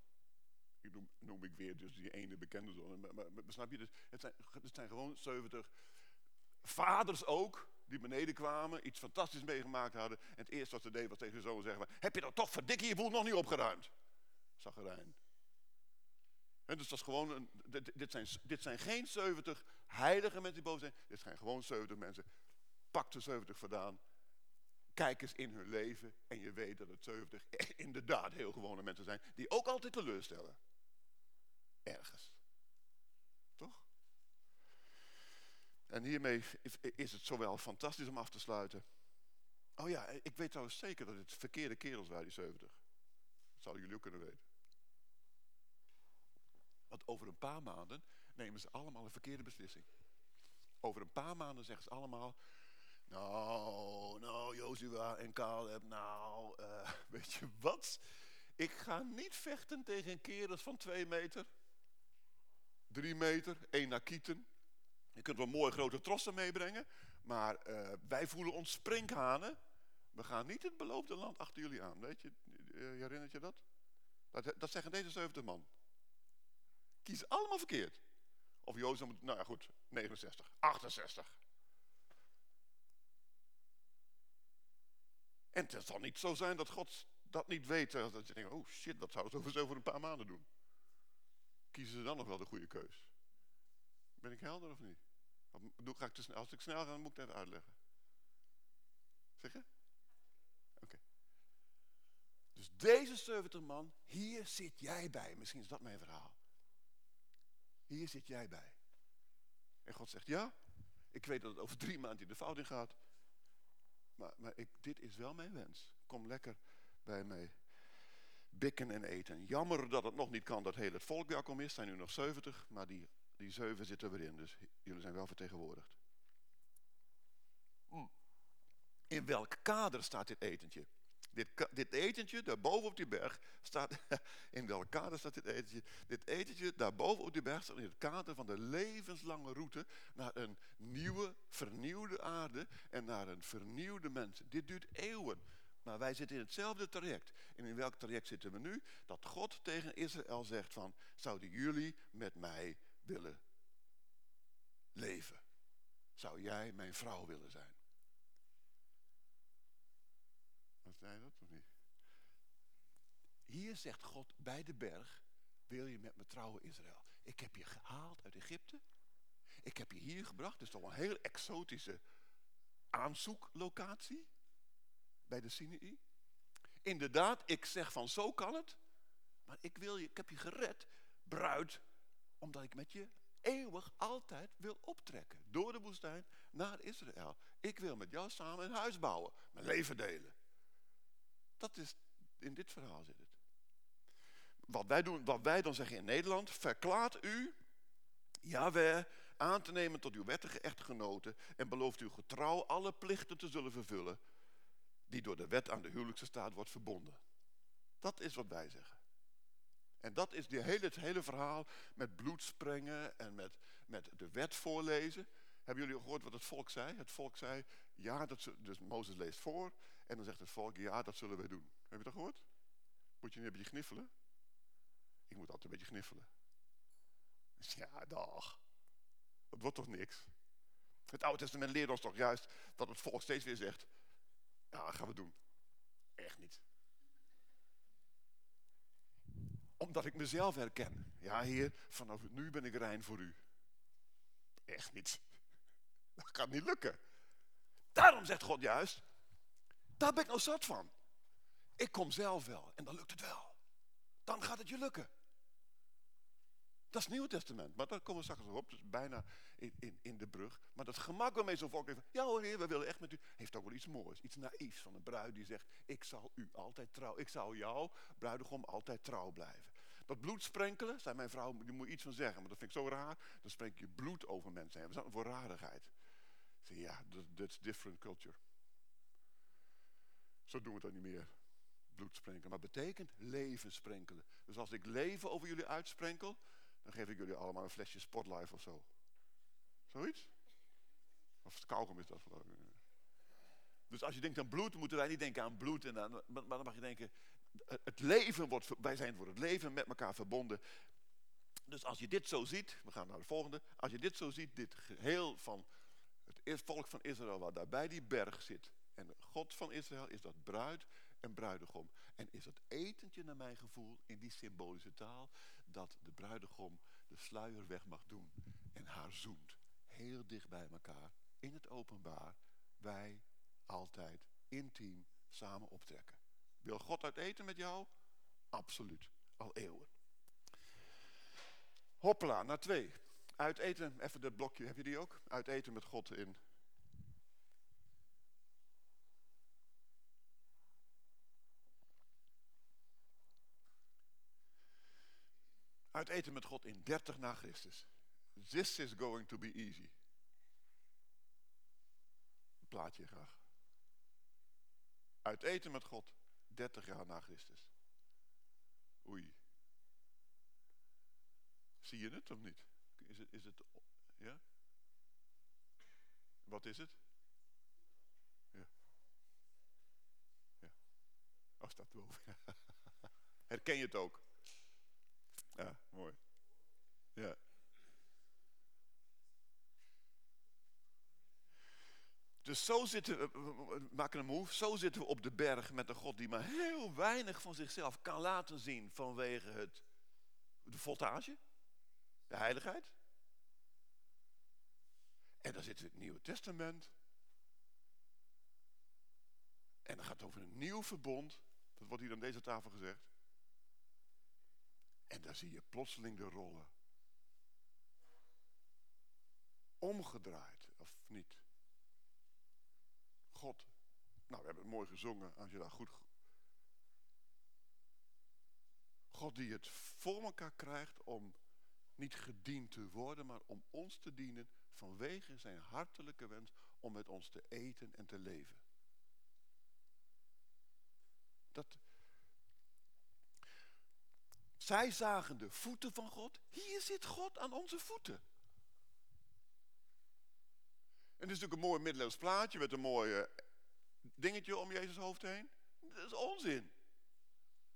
Ik noem, ik weer dus die ene bekende zon. Maar, snap je, dus het, zijn, het zijn gewoon 70 vaders ook, die beneden kwamen, iets fantastisch meegemaakt hadden. En het eerste wat ze deden was tegen hun zoon zeggen, heb je dat toch verdikken je boel nog niet opgeruimd? Zaggerijn. En dus dat is gewoon een, dit, dit, zijn, dit zijn geen 70 heilige mensen die boven zijn. Dit zijn gewoon 70 mensen. Pak de 70 vandaan. Kijk eens in hun leven en je weet dat het 70 inderdaad heel gewone mensen zijn. Die ook altijd teleurstellen. Ergens. Toch? En hiermee is het zowel fantastisch om af te sluiten. Oh ja, ik weet trouwens zeker dat het verkeerde kerels waren, die 70. Dat zouden jullie ook kunnen weten. Want over een paar maanden nemen ze allemaal een verkeerde beslissing. Over een paar maanden zeggen ze allemaal... Nou, Jozua en Caleb, nou, uh, weet je wat? Ik ga niet vechten tegen kerels van twee meter. Drie meter, één naar kieten. Je kunt wel mooie grote trossen meebrengen. Maar uh, wij voelen ons sprinkhanen. We gaan niet het beloofde land achter jullie aan. Weet je, uh, herinnert je dat? dat? Dat zeggen deze 70 man. Kies allemaal verkeerd. Of Jozef nou ja goed, 69, 68. En het zal niet zo zijn dat God dat niet weet. Dat je denkt, oh shit, dat zou ze over een paar maanden doen. Kiezen ze dan nog wel de goede keus? Ben ik helder of niet? Of ik te snel? Als ik snel ga, dan moet ik het uitleggen. Zeg je? Oké. Dus deze 70 man, hier zit jij bij. Misschien is dat mijn verhaal. Hier zit jij bij. En God zegt, ja, ik weet dat het over drie maanden in de fout in gaat. Maar, maar ik, dit is wel mijn wens. Kom lekker bij mij bikken en eten. Jammer dat het nog niet kan dat heel het volk welkom is. zijn nu nog 70, maar die, die zeven zitten weer in. Dus jullie zijn wel vertegenwoordigd. Hm. In welk kader staat dit etentje? Dit, dit etentje daarboven op die berg staat, in welk kader staat dit etentje? Dit etentje daarboven op die berg staat in het kader van de levenslange route naar een nieuwe, vernieuwde aarde en naar een vernieuwde mensen. Dit duurt eeuwen. Maar wij zitten in hetzelfde traject. En in welk traject zitten we nu? Dat God tegen Israël zegt van, zouden jullie met mij willen leven? Zou jij mijn vrouw willen zijn? Dat? Hier zegt God bij de berg, wil je met me trouwen Israël? Ik heb je gehaald uit Egypte. Ik heb je hier gebracht. Het is toch een heel exotische aanzoeklocatie bij de Sinai. Inderdaad, ik zeg van zo kan het. Maar ik, wil je, ik heb je gered, bruid, omdat ik met je eeuwig altijd wil optrekken. Door de woestijn naar Israël. Ik wil met jou samen een huis bouwen. Mijn leven delen. Dat is, in dit verhaal zit het. Wat wij, doen, wat wij dan zeggen in Nederland, verklaart u, Jaweh, aan te nemen tot uw wettige echtgenoten en belooft u getrouw alle plichten te zullen vervullen die door de wet aan de huwelijkse staat wordt verbonden. Dat is wat wij zeggen. En dat is die hele, het hele verhaal met bloed sprengen en met, met de wet voorlezen. Hebben jullie gehoord wat het volk zei? Het volk zei, ja, dat, dus Mozes leest voor en dan zegt het volk, ja, dat zullen wij doen. Heb je dat gehoord? Moet je een beetje gniffelen? Ik moet altijd een beetje gniffelen. Ja, dag. Dat wordt toch niks? Het Oude Testament leert ons toch juist dat het volk steeds weer zegt, ja, gaan we doen. Echt niet. Omdat ik mezelf herken. Ja, Heer, vanaf nu ben ik rein voor u. Echt niet. Dat gaat niet lukken. Daarom zegt God juist, daar ben ik nou zat van. Ik kom zelf wel en dan lukt het wel. Dan gaat het je lukken. Dat is het Nieuwe Testament, maar daar komen we straks op. Dus bijna in, in, in de brug. Maar dat gemak waarmee zo'n volk even, ja hoor heer, we willen echt met u. Heeft ook wel iets moois, iets naïefs van een bruid die zegt, ik zal u altijd trouw, ik zal jou, bruidegom, altijd trouw blijven. Dat bloed sprenkelen, zei mijn vrouw, die moet iets van zeggen, maar dat vind ik zo raar. Dan spreek je bloed over mensen heen. We staan voor rarigheid. Zeg, ja, that's different culture. Zo doen we dan niet meer. Bloed sprenkelen. Maar betekent leven sprenkelen. Dus als ik leven over jullie uitsprenkel, dan geef ik jullie allemaal een flesje Spotlife of zo. Zoiets? Of kauwgom is dat. Dus als je denkt aan bloed, moeten wij niet denken aan bloed. En dan, maar dan mag je denken, het leven wordt, wij zijn voor het leven met elkaar verbonden. Dus als je dit zo ziet, we gaan naar de volgende. Als je dit zo ziet, dit geheel van het volk van Israël, wat daar bij die berg zit. En God van Israël is dat bruid en bruidegom. En is dat etentje naar mijn gevoel in die symbolische taal dat de bruidegom de sluier weg mag doen en haar zoent. Heel dicht bij elkaar, in het openbaar, wij altijd intiem samen optrekken. Wil God uit eten met jou? Absoluut, al eeuwen. Hoppla, naar twee. Uit eten, even dat blokje, heb je die ook? Uit eten met God in Uit eten met God in 30 na Christus. This is going to be easy. Een plaatje graag. Uit eten met God 30 jaar na Christus. Oei. Zie je het of niet? Is het, is het ja? Wat is het? Ja. Ja. Oh, staat boven. Herken je het ook? Ja, mooi. Ja. Dus zo zitten we, we maken een move, zo zitten we op de berg met een God die maar heel weinig van zichzelf kan laten zien vanwege het, de voltage, de heiligheid. En dan zit het Nieuwe Testament. En dan gaat het over een nieuw verbond. Dat wordt hier aan deze tafel gezegd. En dan zie je plotseling de rollen. Omgedraaid, of niet? God. Nou, we hebben het mooi gezongen, als je daar goed... God die het voor elkaar krijgt om niet gediend te worden, maar om ons te dienen vanwege zijn hartelijke wens om met ons te eten en te leven. Dat, zij zagen de voeten van God. Hier zit God aan onze voeten. En dit is natuurlijk een mooi middeleeuws plaatje met een mooi eh, dingetje om Jezus hoofd heen. Dat is onzin.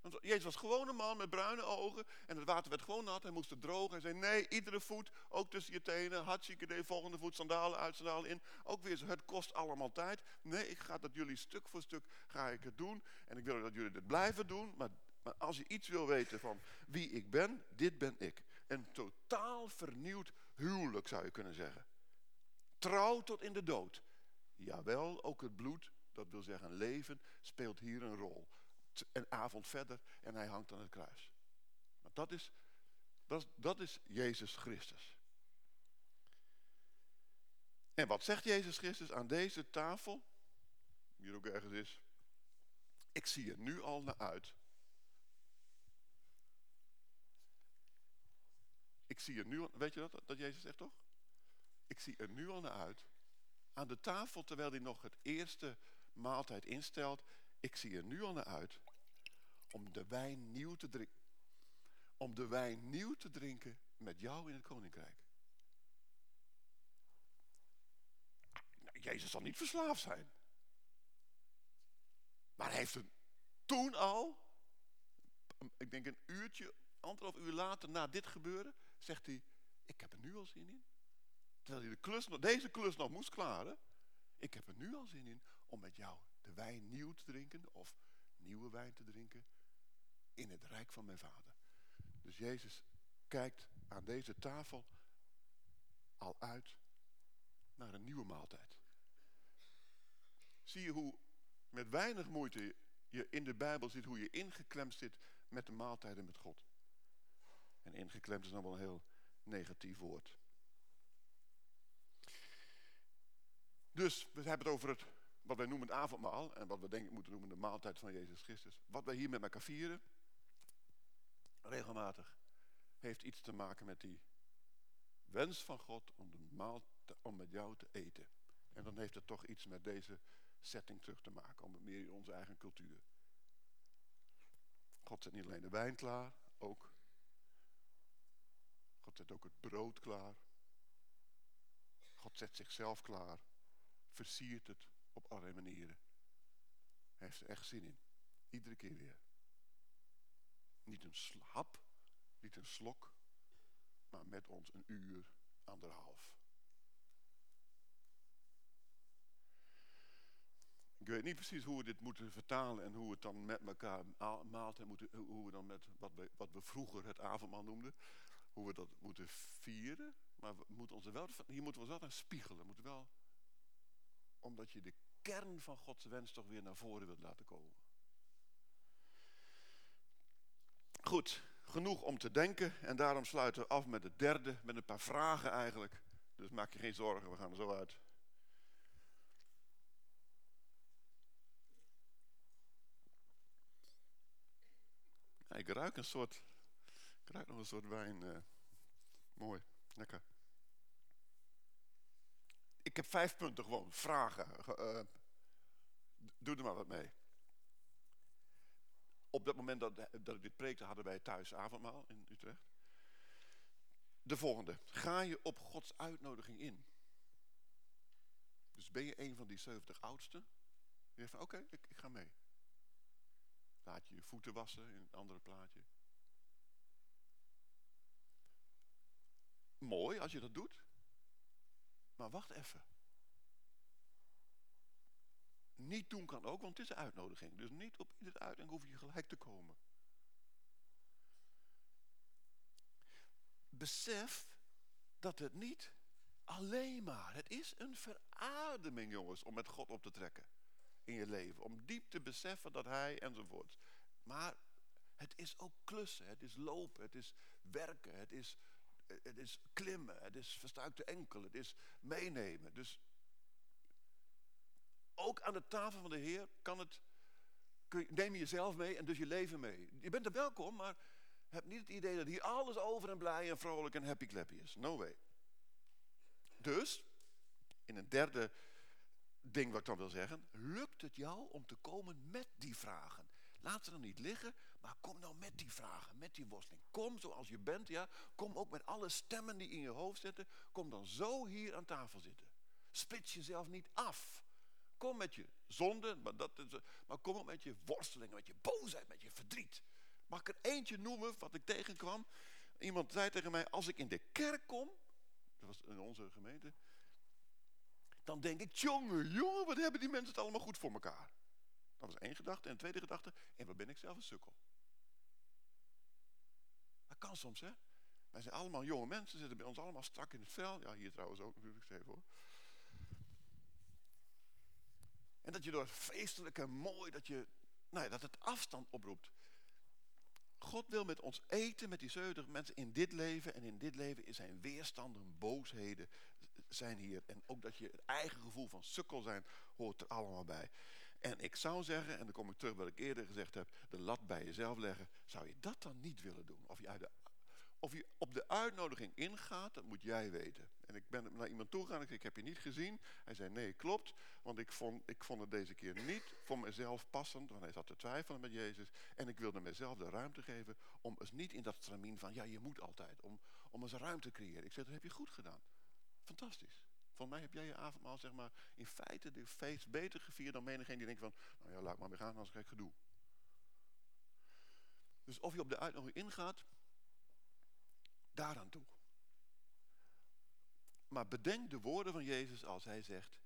Want Jezus was gewoon een man met bruine ogen en het water werd gewoon nat. Hij moest het drogen. Hij zei, nee, iedere voet, ook tussen je tenen, hartstikke de volgende voet, sandalen uit, sandalen in. Ook weer, het kost allemaal tijd. Nee, ik ga dat jullie stuk voor stuk, ga ik het doen. En ik wil dat jullie dit blijven doen, maar maar als je iets wil weten van wie ik ben, dit ben ik. Een totaal vernieuwd huwelijk zou je kunnen zeggen. Trouw tot in de dood. Jawel, ook het bloed, dat wil zeggen leven, speelt hier een rol. Een avond verder en hij hangt aan het kruis. Maar dat is, dat, is- dat is Jezus Christus. En wat zegt Jezus Christus aan deze tafel? Hier ook ergens is. Ik zie er nu al naar uit. Ik zie er nu weet je dat, dat Jezus zegt toch? Ik zie er nu al naar uit. Aan de tafel, terwijl hij nog het eerste maaltijd instelt. Ik zie er nu al naar uit om de wijn nieuw te drinken. Om de wijn nieuw te drinken met jou in het koninkrijk. Nou, Jezus zal niet verslaafd zijn. Maar hij heeft het toen al, ik denk een uurtje, anderhalf uur later na dit gebeuren, zegt hij, ik heb er nu al zin in. Terwijl hij de klus, deze klus nog moest klaren. Ik heb er nu al zin in om met jou de wijn nieuw te drinken of nieuwe wijn te drinken in het rijk van mijn vader. Dus Jezus kijkt aan deze tafel al uit naar een nieuwe maaltijd. Zie je hoe met weinig moeite je in de Bijbel ziet hoe je ingeklemd zit met de maaltijden met God. En ingeklemd is dan wel een heel negatief woord. Dus we hebben het over het, wat wij noemen het avondmaal. En wat we denk ik moeten noemen de maaltijd van Jezus Christus. Wat wij hier met elkaar vieren, regelmatig, heeft iets te maken met die wens van God om, de met jou te eten. En dan heeft het toch iets met deze setting terug te maken. Om het meer in onze eigen cultuur. God zet niet alleen de wijn klaar, ook. God zet ook het brood klaar. God zet zichzelf klaar. Versiert het op allerlei manieren. Hij heeft er echt zin in. Iedere keer weer. Niet een hap, niet een slok, maar met ons een uur, anderhalf. Ik weet niet precies hoe we dit moeten vertalen en hoe we het dan met elkaar ma- maaltijd moeten, hoe we dan met wat we, wat we vroeger het avondmaal noemden, hoe we dat moeten vieren. Maar we moeten ons er wel, hier moeten we ons wel aan spiegelen. We wel, omdat je de kern van Gods wens toch weer naar voren wilt laten komen. Goed, genoeg om te denken. En daarom sluiten we af met het derde, met een paar vragen eigenlijk. Dus maak je geen zorgen, we gaan er zo uit. Ik ruik een soort, ruik nog een soort wijn. eh, mooi, lekker. Ik heb vijf punten gewoon, vragen. Ge- eh, doe er maar wat mee. Op dat moment dat, dat ik dit preekte, hadden wij thuis avondmaal in Utrecht. De volgende. Ga je op Gods uitnodiging in? Dus ben je een van die 70 oudsten? Je van oké, ik, ik ga mee. Laat je je voeten wassen in het andere plaatje. Mooi als je dat doet. Maar wacht even. Niet doen kan ook, want het is een uitnodiging. Dus niet op iedere uitnodiging hoef je gelijk te komen. Besef dat het niet alleen maar, het is een verademing jongens om met God op te trekken in je leven. Om diep te beseffen dat hij enzovoort. Maar het is ook klussen, het is lopen, het is werken, het is, het is klimmen, het is verstuikte enkel, het is meenemen. Dus ook aan de tafel van de Heer kan het, kun je, neem je jezelf mee en dus je leven mee. Je bent er welkom, maar heb niet het idee dat hier alles over en blij en vrolijk en happy clappy is. No way. Dus, in een derde ding wat ik dan wil zeggen, lukt het jou om te komen met die vragen? Laat ze dan niet liggen, maar kom nou met die vragen, met die worsteling. Kom zoals je bent, ja. Kom ook met alle stemmen die in je hoofd zitten. Kom dan zo hier aan tafel zitten. Splits jezelf niet af. Kom met je zonde, maar, dat is, maar kom ook met je worstelingen, met je boosheid, met je verdriet. Mag ik er eentje noemen wat ik tegenkwam? Iemand zei tegen mij, als ik in de kerk kom, dat was in onze gemeente, dan denk ik, jongen, jongen, wat hebben die mensen het allemaal goed voor elkaar. Dat was één gedachte. En de tweede gedachte, en wat ben ik zelf een sukkel. Soms, hè. Wij zijn allemaal jonge mensen, zitten bij ons allemaal strak in het vel. Ja, hier trouwens ook natuurlijk, hoor. En dat je door feestelijk en mooi, dat, je, nou ja, dat het afstand oproept. God wil met ons eten, met die zeudige mensen in dit leven. En in dit leven zijn weerstanden, boosheden zijn hier. En ook dat je het eigen gevoel van sukkel zijn hoort er allemaal bij. En ik zou zeggen, en dan kom ik terug wat ik eerder gezegd heb, de lat bij jezelf leggen. Zou je dat dan niet willen doen? Of je, de, of je op de uitnodiging ingaat, dat moet jij weten. En ik ben naar iemand toe gegaan en ik zei, ik heb je niet gezien. Hij zei, nee, klopt, want ik vond, ik vond het deze keer niet voor mezelf passend. Want hij zat te twijfelen met Jezus. En ik wilde mezelf de ruimte geven om eens niet in dat stramien van, ja, je moet altijd. Om, om eens ruimte te creëren. Ik zei, dat heb je goed gedaan. Fantastisch. Van mij heb jij je avondmaal zeg maar in feite de feest beter gevierd dan menigeen die denkt van, nou ja, laat maar weer gaan, anders krijg ik gedoe. Dus of je op de uitnodiging ingaat, daaraan toe. Maar bedenk de woorden van Jezus als hij zegt,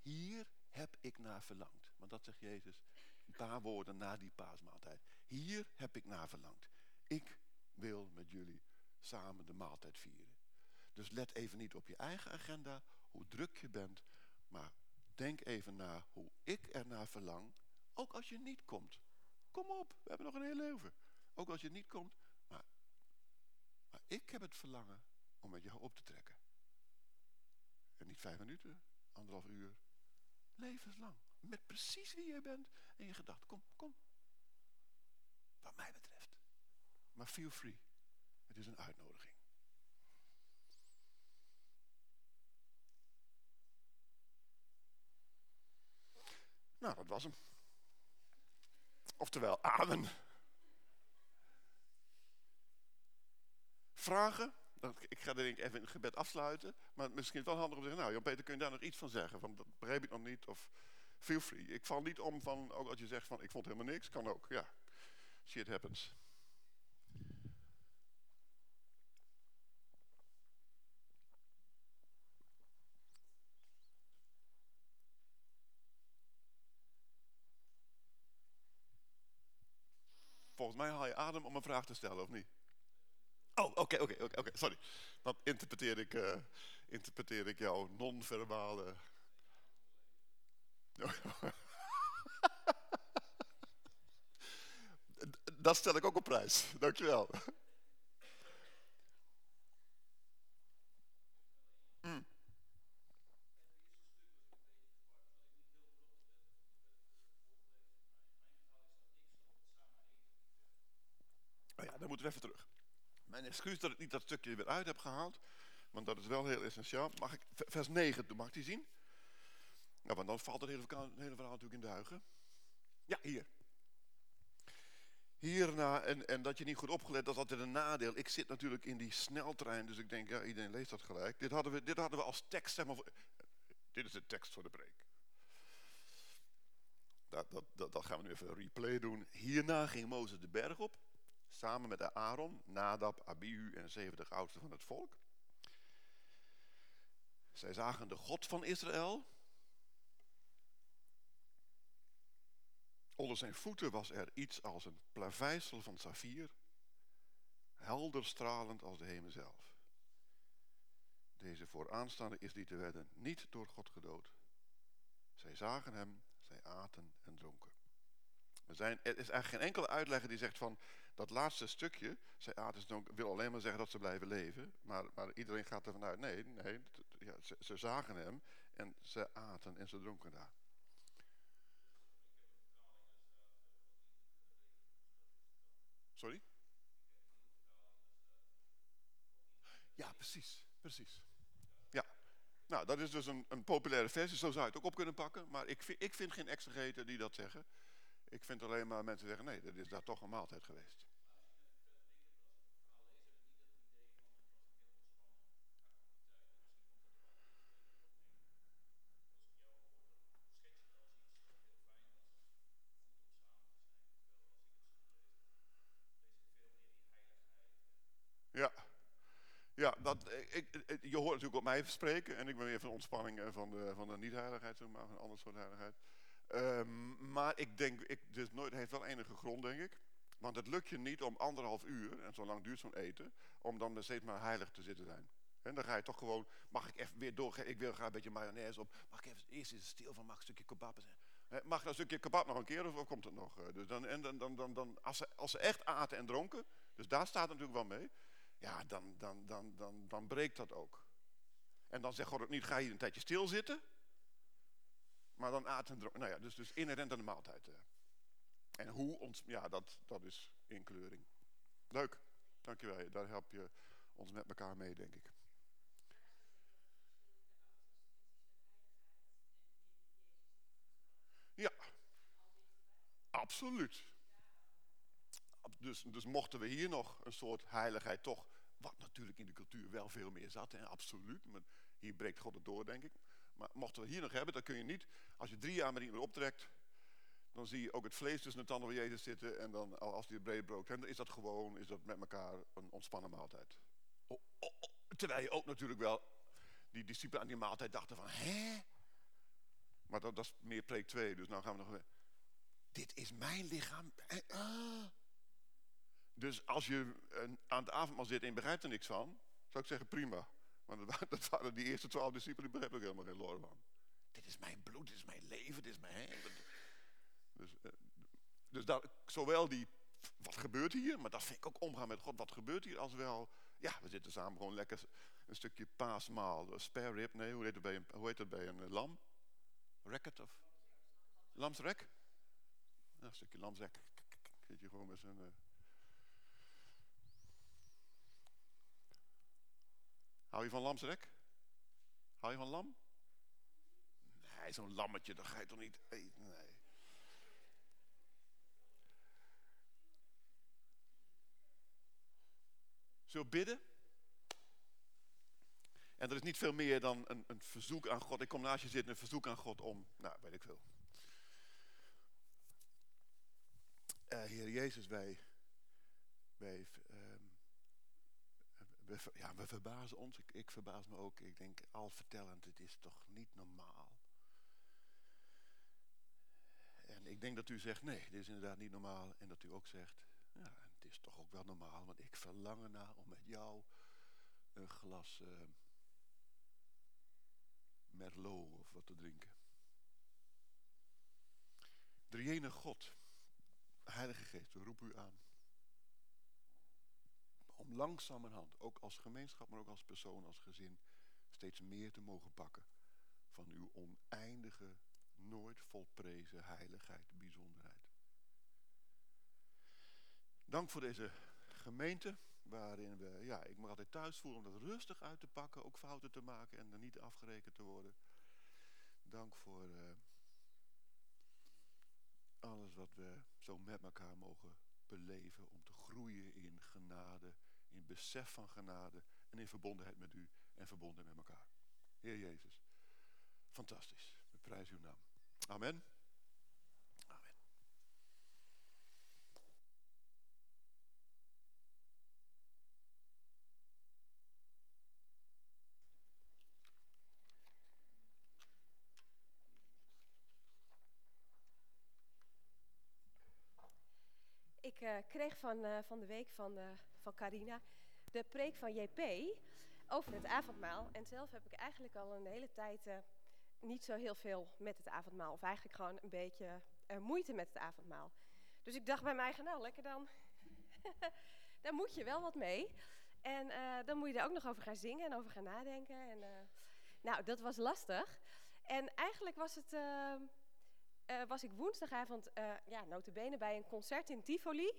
hier heb ik naar verlangd. Want dat zegt Jezus een paar woorden na die paasmaaltijd. Hier heb ik naar verlangd. Ik wil met jullie samen de maaltijd vieren. Dus let even niet op je eigen agenda, hoe druk je bent. Maar denk even na hoe ik ernaar verlang. Ook als je niet komt. Kom op, we hebben nog een heel leven. Ook als je niet komt. Maar, ik heb het verlangen om met jou op te trekken. En niet vijf minuten, anderhalf uur. Levenslang. Met precies wie je bent en je gedacht. Kom, kom. Wat mij betreft. Maar feel free. Het is een uitnodiging. Nou, dat was hem. Oftewel, amen. Vragen? Ik ga denk ik even een gebed afsluiten. Maar misschien is het wel handig om te zeggen, nou Jan-Peter, kun je daar nog iets van zeggen? Van, dat begreep ik nog niet. Of feel free. Ik val niet om van, ook als je zegt van, ik vond helemaal niks. Kan ook, ja. Shit happens. Volgens mij haal je adem om een vraag te stellen, of niet? Oh, oké, oké, oké, sorry. Dan interpreteer ik, uh, interpreteer ik jouw non-verbale... Dat stel ik ook op prijs. Dankjewel. Mm. Oh ja, dan moeten we even terug. Mijn excuus dat ik niet dat stukje weer uit heb gehaald. Want dat is wel heel essentieel. Mag ik, vers 9, mag ik die zien? Nou, want dan valt het hele, verhaal, hele verhaal natuurlijk in duigen. Ja, hier. Hierna, en, en dat je niet goed opgelet, dat is altijd een nadeel. Ik zit natuurlijk in die sneltrein, dus ik denk, ja, iedereen leest dat gelijk. Dit hadden we, dit hadden we als tekst, zeg maar, dit is de tekst voor de preek. Dat, dat, dat, dat gaan we nu even replay doen. Hierna ging Mozes de berg op samen met Aaron, Nadab, Abihu en de 70 oudsten van het volk. Zij zagen de God van Israël. Onder zijn voeten was er iets als een plaveisel van saffier, helder stralend als de hemel zelf. Deze vooraanstaande Israëlieten werden niet door God gedood. Zij zagen hem, zij aten en dronken. Er, is eigenlijk geen enkele uitlegger die zegt van dat laatste stukje, zij aten en wil alleen maar zeggen dat ze blijven leven. Maar, maar iedereen gaat ervan uit, nee, nee ja, ze, zagen hem en ze aten en ze dronken daar. Sorry? Ja, precies, precies. Ja, nou dat is dus een, een populaire versie, zo zou je het ook op kunnen pakken. Maar ik ik vind geen exegeten die dat zeggen. Ik vind alleen maar mensen zeggen, nee, dat is daar toch een maaltijd geweest. Ja, ja dat, je hoort natuurlijk op mij spreken en ik ben weer van ontspanning van de, van de niet-heiligheid, maar, van een ander soort heiligheid. Um, maar ik denk, ik, nooit heeft wel enige grond, denk ik. Want het lukt je niet om anderhalf uur, en zo lang duurt zo'n eten, om dan steeds maar heilig te zitten zijn. En dan ga je toch gewoon, mag ik even weer doorgeven, ik wil graag een beetje mayonaise op. Mag ik even eerst eens stil van, mag ik een stukje kebab? Mag dat stukje kebab nog een keer of, komt het nog? eh? Dus dan, en dan, dan, dan, dan, als, ze, als echt aten en dronken, dus daar staat natuurlijk wel mee. Ja, dan, dan, dan, dan, dan breekt dat ook. En dan zegt God ook niet, ga hier een tijdje stilzitten. Maar dan aten en. Nou ja, dus, dus inherent aan de maaltijd. eh. En hoe, ons, ja, dat, dat is inkleuring. Leuk, dankjewel. Daar help je ons met elkaar mee, denk ik. Ja, absoluut. Ab- Dus, dus mochten we hier nog een soort heiligheid toch, wat natuurlijk in de cultuur wel veel meer zat, absoluut. Maar hier breekt God het door, denk ik. Maar mochten we hier nog hebben, dan kun je niet, als je drie jaar met iemand optrekt, dan zie je ook het vlees tussen de tanden van Jezus zitten. En dan al- als het breed brood dan is dat gewoon, is dat met elkaar een ontspannen maaltijd. O- o- o- terwijl je ook natuurlijk wel, die discipelen aan die maaltijd dachten van, hè? Maar dat, dat is meer preek 2, dus nou gaan we nog... weer- Dit is mijn lichaam. Ah. Dus als je eh, aan het avondmaal zit en begrijpt er niks van, zou ik zeggen prima. Want dat waren, dat die eerste twaalf discipelen, die begrepen ook helemaal geen lor van. Dit is mijn bloed, dit is mijn leven, dit is mijn... dat- Dus, eh, dus zowel die, wat gebeurt hier, maar dat vind ik ook omgaan met God, wat gebeurt hier, als wel, ja, we zitten samen gewoon lekker een stukje paasmaal, spare rib, nee, hoe heet het bij een, hoe heet bij een eh, lam? Racket of? Lamsrek? Een stukje lamsrek. Zit je gewoon met zo'n... Hou je van lamsrek? Hou je van lam? Nee, zo'n lammetje, dat ga je toch niet eten? Nee. Bidden? En er is niet veel meer dan een, een verzoek aan God. Ik kom naast je zitten, een verzoek aan God om, nou, weet ik veel. Eh, Heer Jezus, wij, wij, ehm, we, ja, we verbazen ons. Ik, ik verbaas me ook. Ik denk, al vertellend, het is toch niet normaal. En ik denk dat u zegt, nee, dit is inderdaad niet normaal. En dat u ook zegt, ja, het is toch ook wel normaal. Want ik verlang ernaar om met jou een glas eh, Merlot of wat te drinken. Drieëne God, Heilige Geest, we roepen u aan. Om langzamerhand, ook als gemeenschap, maar ook als persoon, als gezin, steeds meer te mogen pakken van uw oneindige, nooit volprezen heiligheid, bijzonderheid. Dank voor deze gemeente, waarin we, ja, ik me altijd thuis voelen om dat rustig uit te pakken, ook fouten te maken en er niet afgerekend te worden. Dank voor eh, alles wat we zo met elkaar mogen beleven om te groeien in genade, in besef van genade en in verbondenheid met u en verbonden met elkaar. Heer Jezus, fantastisch. We prijzen uw naam. Amen. Amen. Eh, kreeg van, eh, van de week van, eh, van Carina de preek van JP over het avondmaal. En zelf heb ik eigenlijk al een hele tijd niet zo heel veel met het avondmaal. Of eigenlijk gewoon een beetje moeite met het avondmaal. Dus ik dacht bij mij, nou lekker dan. Daar moet je wel wat mee. En dan moet je er ook nog over gaan zingen en over gaan nadenken. En, nou, dat was lastig. En eigenlijk was het... eh, was ik woensdagavond, eh ja, bij een concert in Tivoli.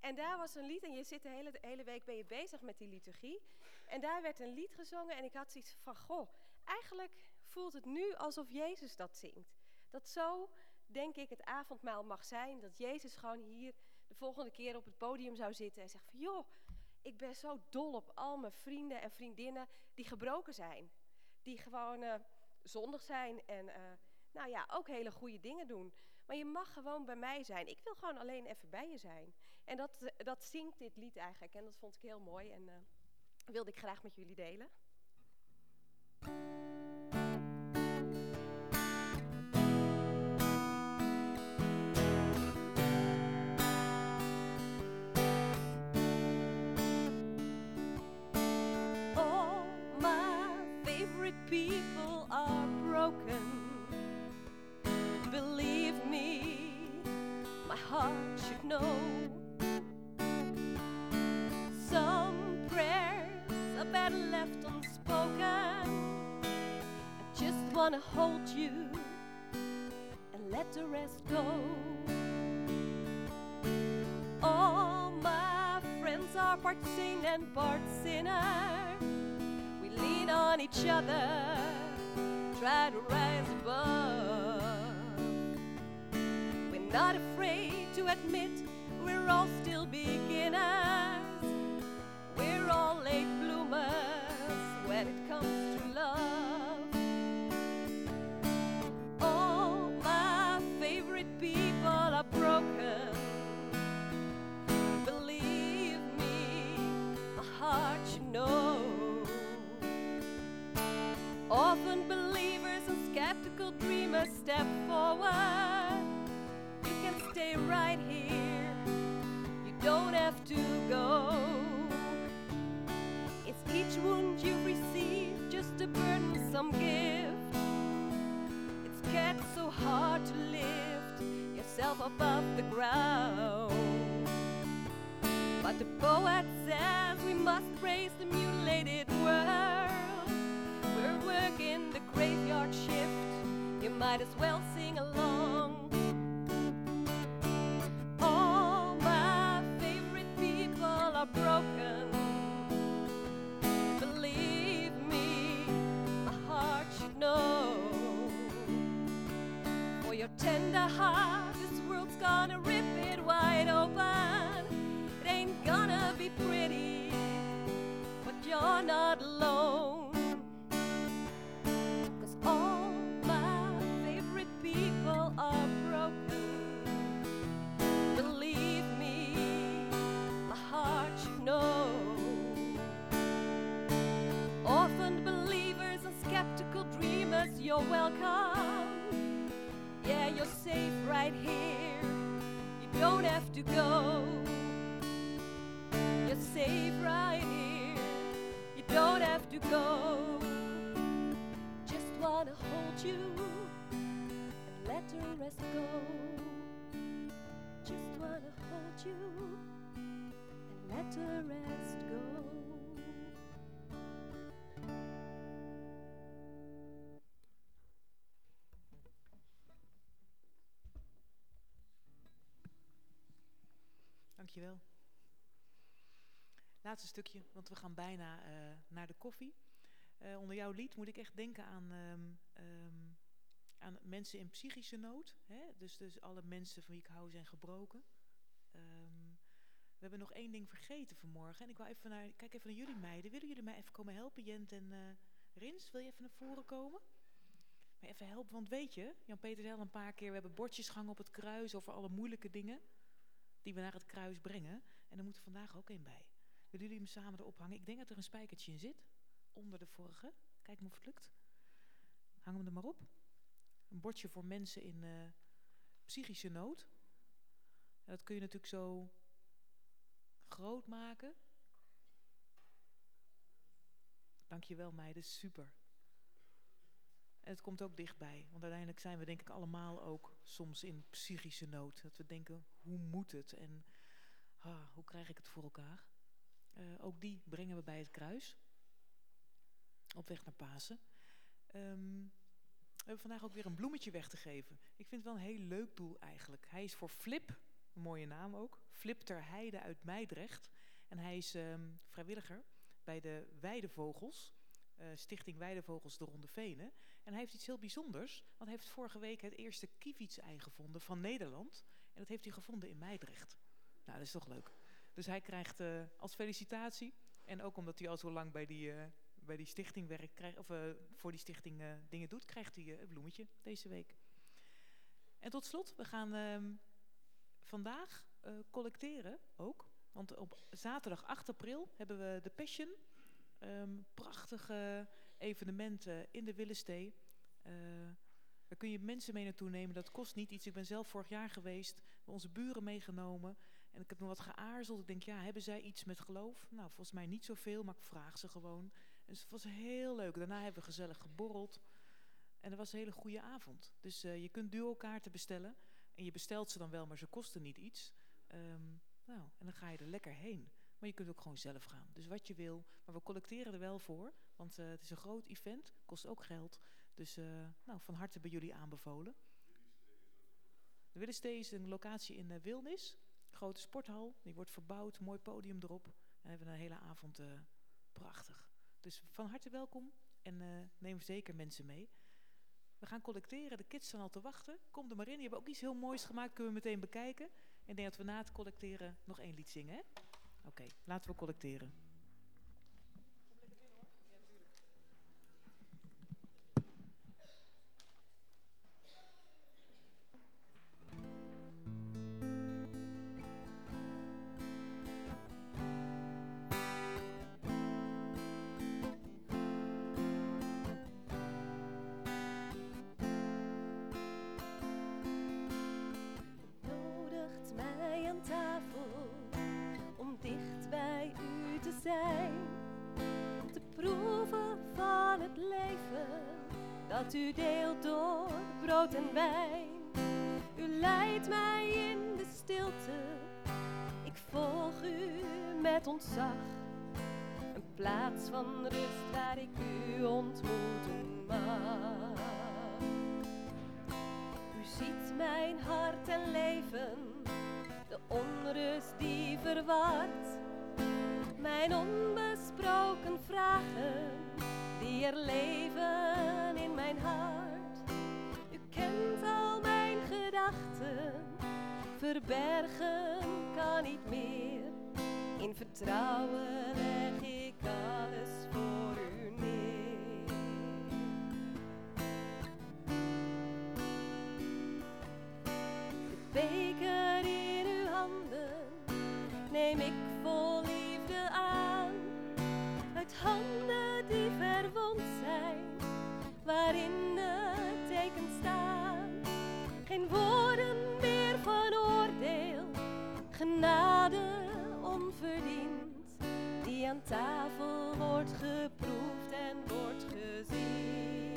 En daar was een lied, en je zit de hele, hele week ben je bezig met die liturgie. En daar werd een lied gezongen en ik had zoiets van, goh, eigenlijk voelt het nu alsof Jezus dat zingt. Dat zo, denk ik, het avondmaal mag zijn. Dat Jezus gewoon hier de volgende keer op het podium zou zitten en zegt van, joh, ik ben zo dol op al mijn vrienden en vriendinnen die gebroken zijn. Die gewoon eh, zondig zijn en... nou ja, ook hele goede dingen doen. Maar je mag gewoon bij mij zijn. Ik wil gewoon alleen even bij je zijn. En dat, eh, dat zingt dit lied eigenlijk. En dat vond ik heel mooi en eh, wilde ik graag met jullie delen. Wanna hold you and let the rest go. All my friends are part saint and part sinner. We lean on each other, try to rise above. We're not afraid to admit we're all still beginners. Step forward. You can stay right here, you don't have to go. It's each wound you receive just a burdensome gift. It's gets so hard to lift yourself above the ground. But the poet says we must praise the mutilated world. We're working the graveyard shift. Might as well sing along. All my favorite people are broken. Believe me, my heart should know. For your tender heart, you're welcome. Yeah, you're safe right here. You don't have to go. You're safe right here. You don't have to go. Just wanna hold you and let the rest go. Just wanna hold you and let the rest go. Dankjewel. Laatste stukje, want we gaan bijna eh, naar de koffie. Eh, onder jouw lied moet ik echt denken aan, ehm, ehm, aan mensen in psychische nood. Hè? Dus, dus alle mensen van wie ik hou zijn gebroken. Ehm, we hebben nog één ding vergeten vanmorgen. En ik wil even naar, kijk even naar jullie meiden. Willen jullie mij even komen helpen, Jent en eh, Rins? Wil je even naar voren komen? Maar even helpen, want weet je, Jan-Peter zei al een paar keer... we hebben bordjes gehangen op het kruis over alle moeilijke dingen... die we naar het kruis brengen. En er moet er vandaag ook één bij. Willen jullie hem samen erop hangen? Ik denk dat er een spijkertje in zit. Onder de vorige. Kijk maar of het lukt. Hang hem er maar op. Een bordje voor mensen in eh, psychische nood. En dat kun je natuurlijk zo groot maken. Dankjewel meiden, super. En het komt ook dichtbij. Want uiteindelijk zijn we denk ik allemaal ook soms in psychische nood. Dat we denken, hoe moet het? En ah, hoe krijg ik het voor elkaar? Uh, ook die brengen we bij het kruis. Op weg naar Pasen. Um, we hebben vandaag ook weer een bloemetje weg te geven. Ik vind het wel een heel leuk doel eigenlijk. Hij is voor Flip, een mooie naam ook. Flip ter Heide uit Meidrecht. En hij is um, vrijwilliger bij de Weidevogels. Uh, Stichting Weidevogels de Ronde Venen. En hij heeft iets heel bijzonders. Want hij heeft vorige week het eerste kievitsei gevonden van Nederland. En dat heeft hij gevonden in Meidrecht. Nou, dat is toch leuk. Dus hij krijgt uh, als felicitatie, en ook omdat hij al zo lang bij die, uh, bij die stichting werkt, of uh, voor die stichting dingen doet, krijgt hij een bloemetje deze week. En tot slot, we gaan ehm, vandaag collecteren ook. Want op zaterdag 8 april hebben we de Passion. Um, prachtige evenementen in de Willestee. daar kun je mensen mee naartoe nemen, dat kost niet iets. Ik ben zelf vorig jaar geweest, onze buren meegenomen. En ik heb nog wat geaarzeld. Ik denk, ja, hebben zij iets met geloof? Nou, volgens mij niet zoveel, maar ik vraag ze gewoon. En het was heel leuk. Daarna hebben we gezellig geborreld. En dat was een hele goede avond. Dus uh, je kunt duo-kaarten bestellen. En je bestelt ze dan wel, maar ze kosten niet iets. Ehm, nou, en dan ga je er lekker heen. Maar je kunt ook gewoon zelf gaan. Dus wat je wil. Maar we collecteren er wel voor. Want eh, het is een groot event. Kost ook geld. Dus eh, nou, van harte bij jullie aanbevolen. De Willestee is een locatie in uh, Wilnis. Grote sporthal. Die wordt verbouwd. Mooi podium erop. En we hebben een hele avond prachtig. Dus van harte welkom. En neem zeker mensen mee. We gaan collecteren. De kids staan al te wachten. Kom er maar in. Die hebben ook iets heel moois gemaakt. Kunnen we meteen bekijken. En ik denk dat we na het collecteren nog één lied zingen. Oké, laten we collecteren. Hart en leven, de onrust die verward mijn onbesproken vragen die er leven in mijn hart. U kent al mijn gedachten, verbergen kan niet meer. In vertrouwen leg ik neem ik vol handen die verwond zijn, waarin de tekens staan. Geen woorden meer van oordeel, genade onverdiend, die aan tafel wordt geproefd en wordt gezien.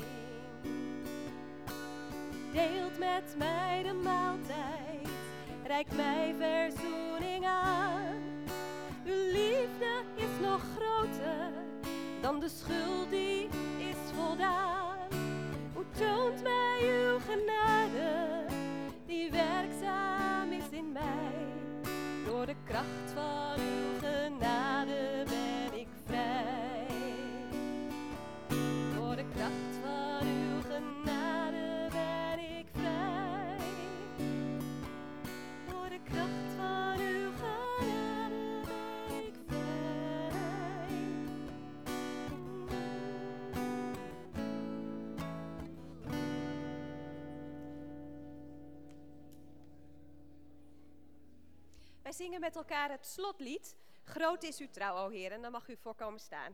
Deelt met mij de maaltijd, reikt mij verzoening aan. Groter dan de schuld die is voldaan. Hoe toont mij uw genade, die werkzaam is in mij. Door de kracht van uw genade zingen met elkaar het slotlied. Groot is uw trouw, o Heer. En dan mag u voorkomen staan.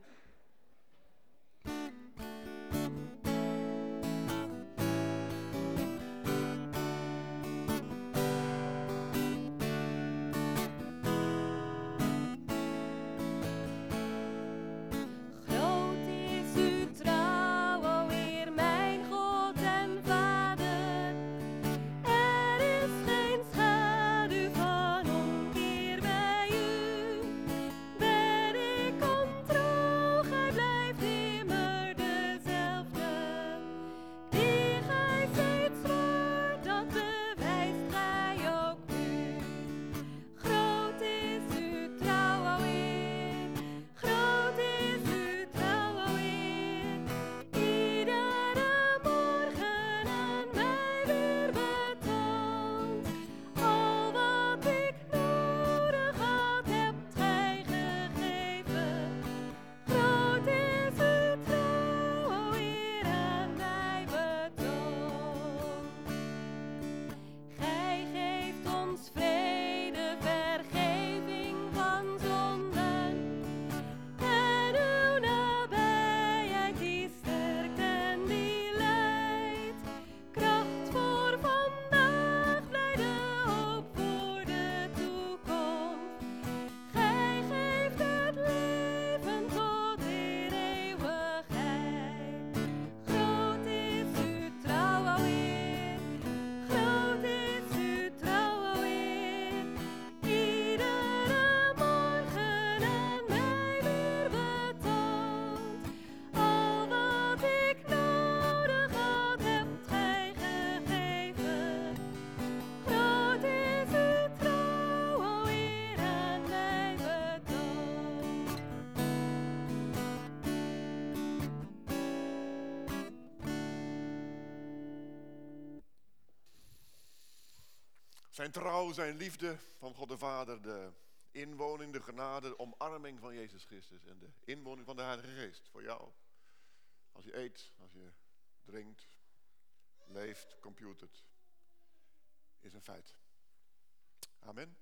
Trouw, zijn liefde van God de Vader, de inwoning, de genade, de omarming van Jezus Christus en de inwoning van de Heilige Geest voor jou. Als je eet, als je drinkt, leeft, computert, is een feit. Amen.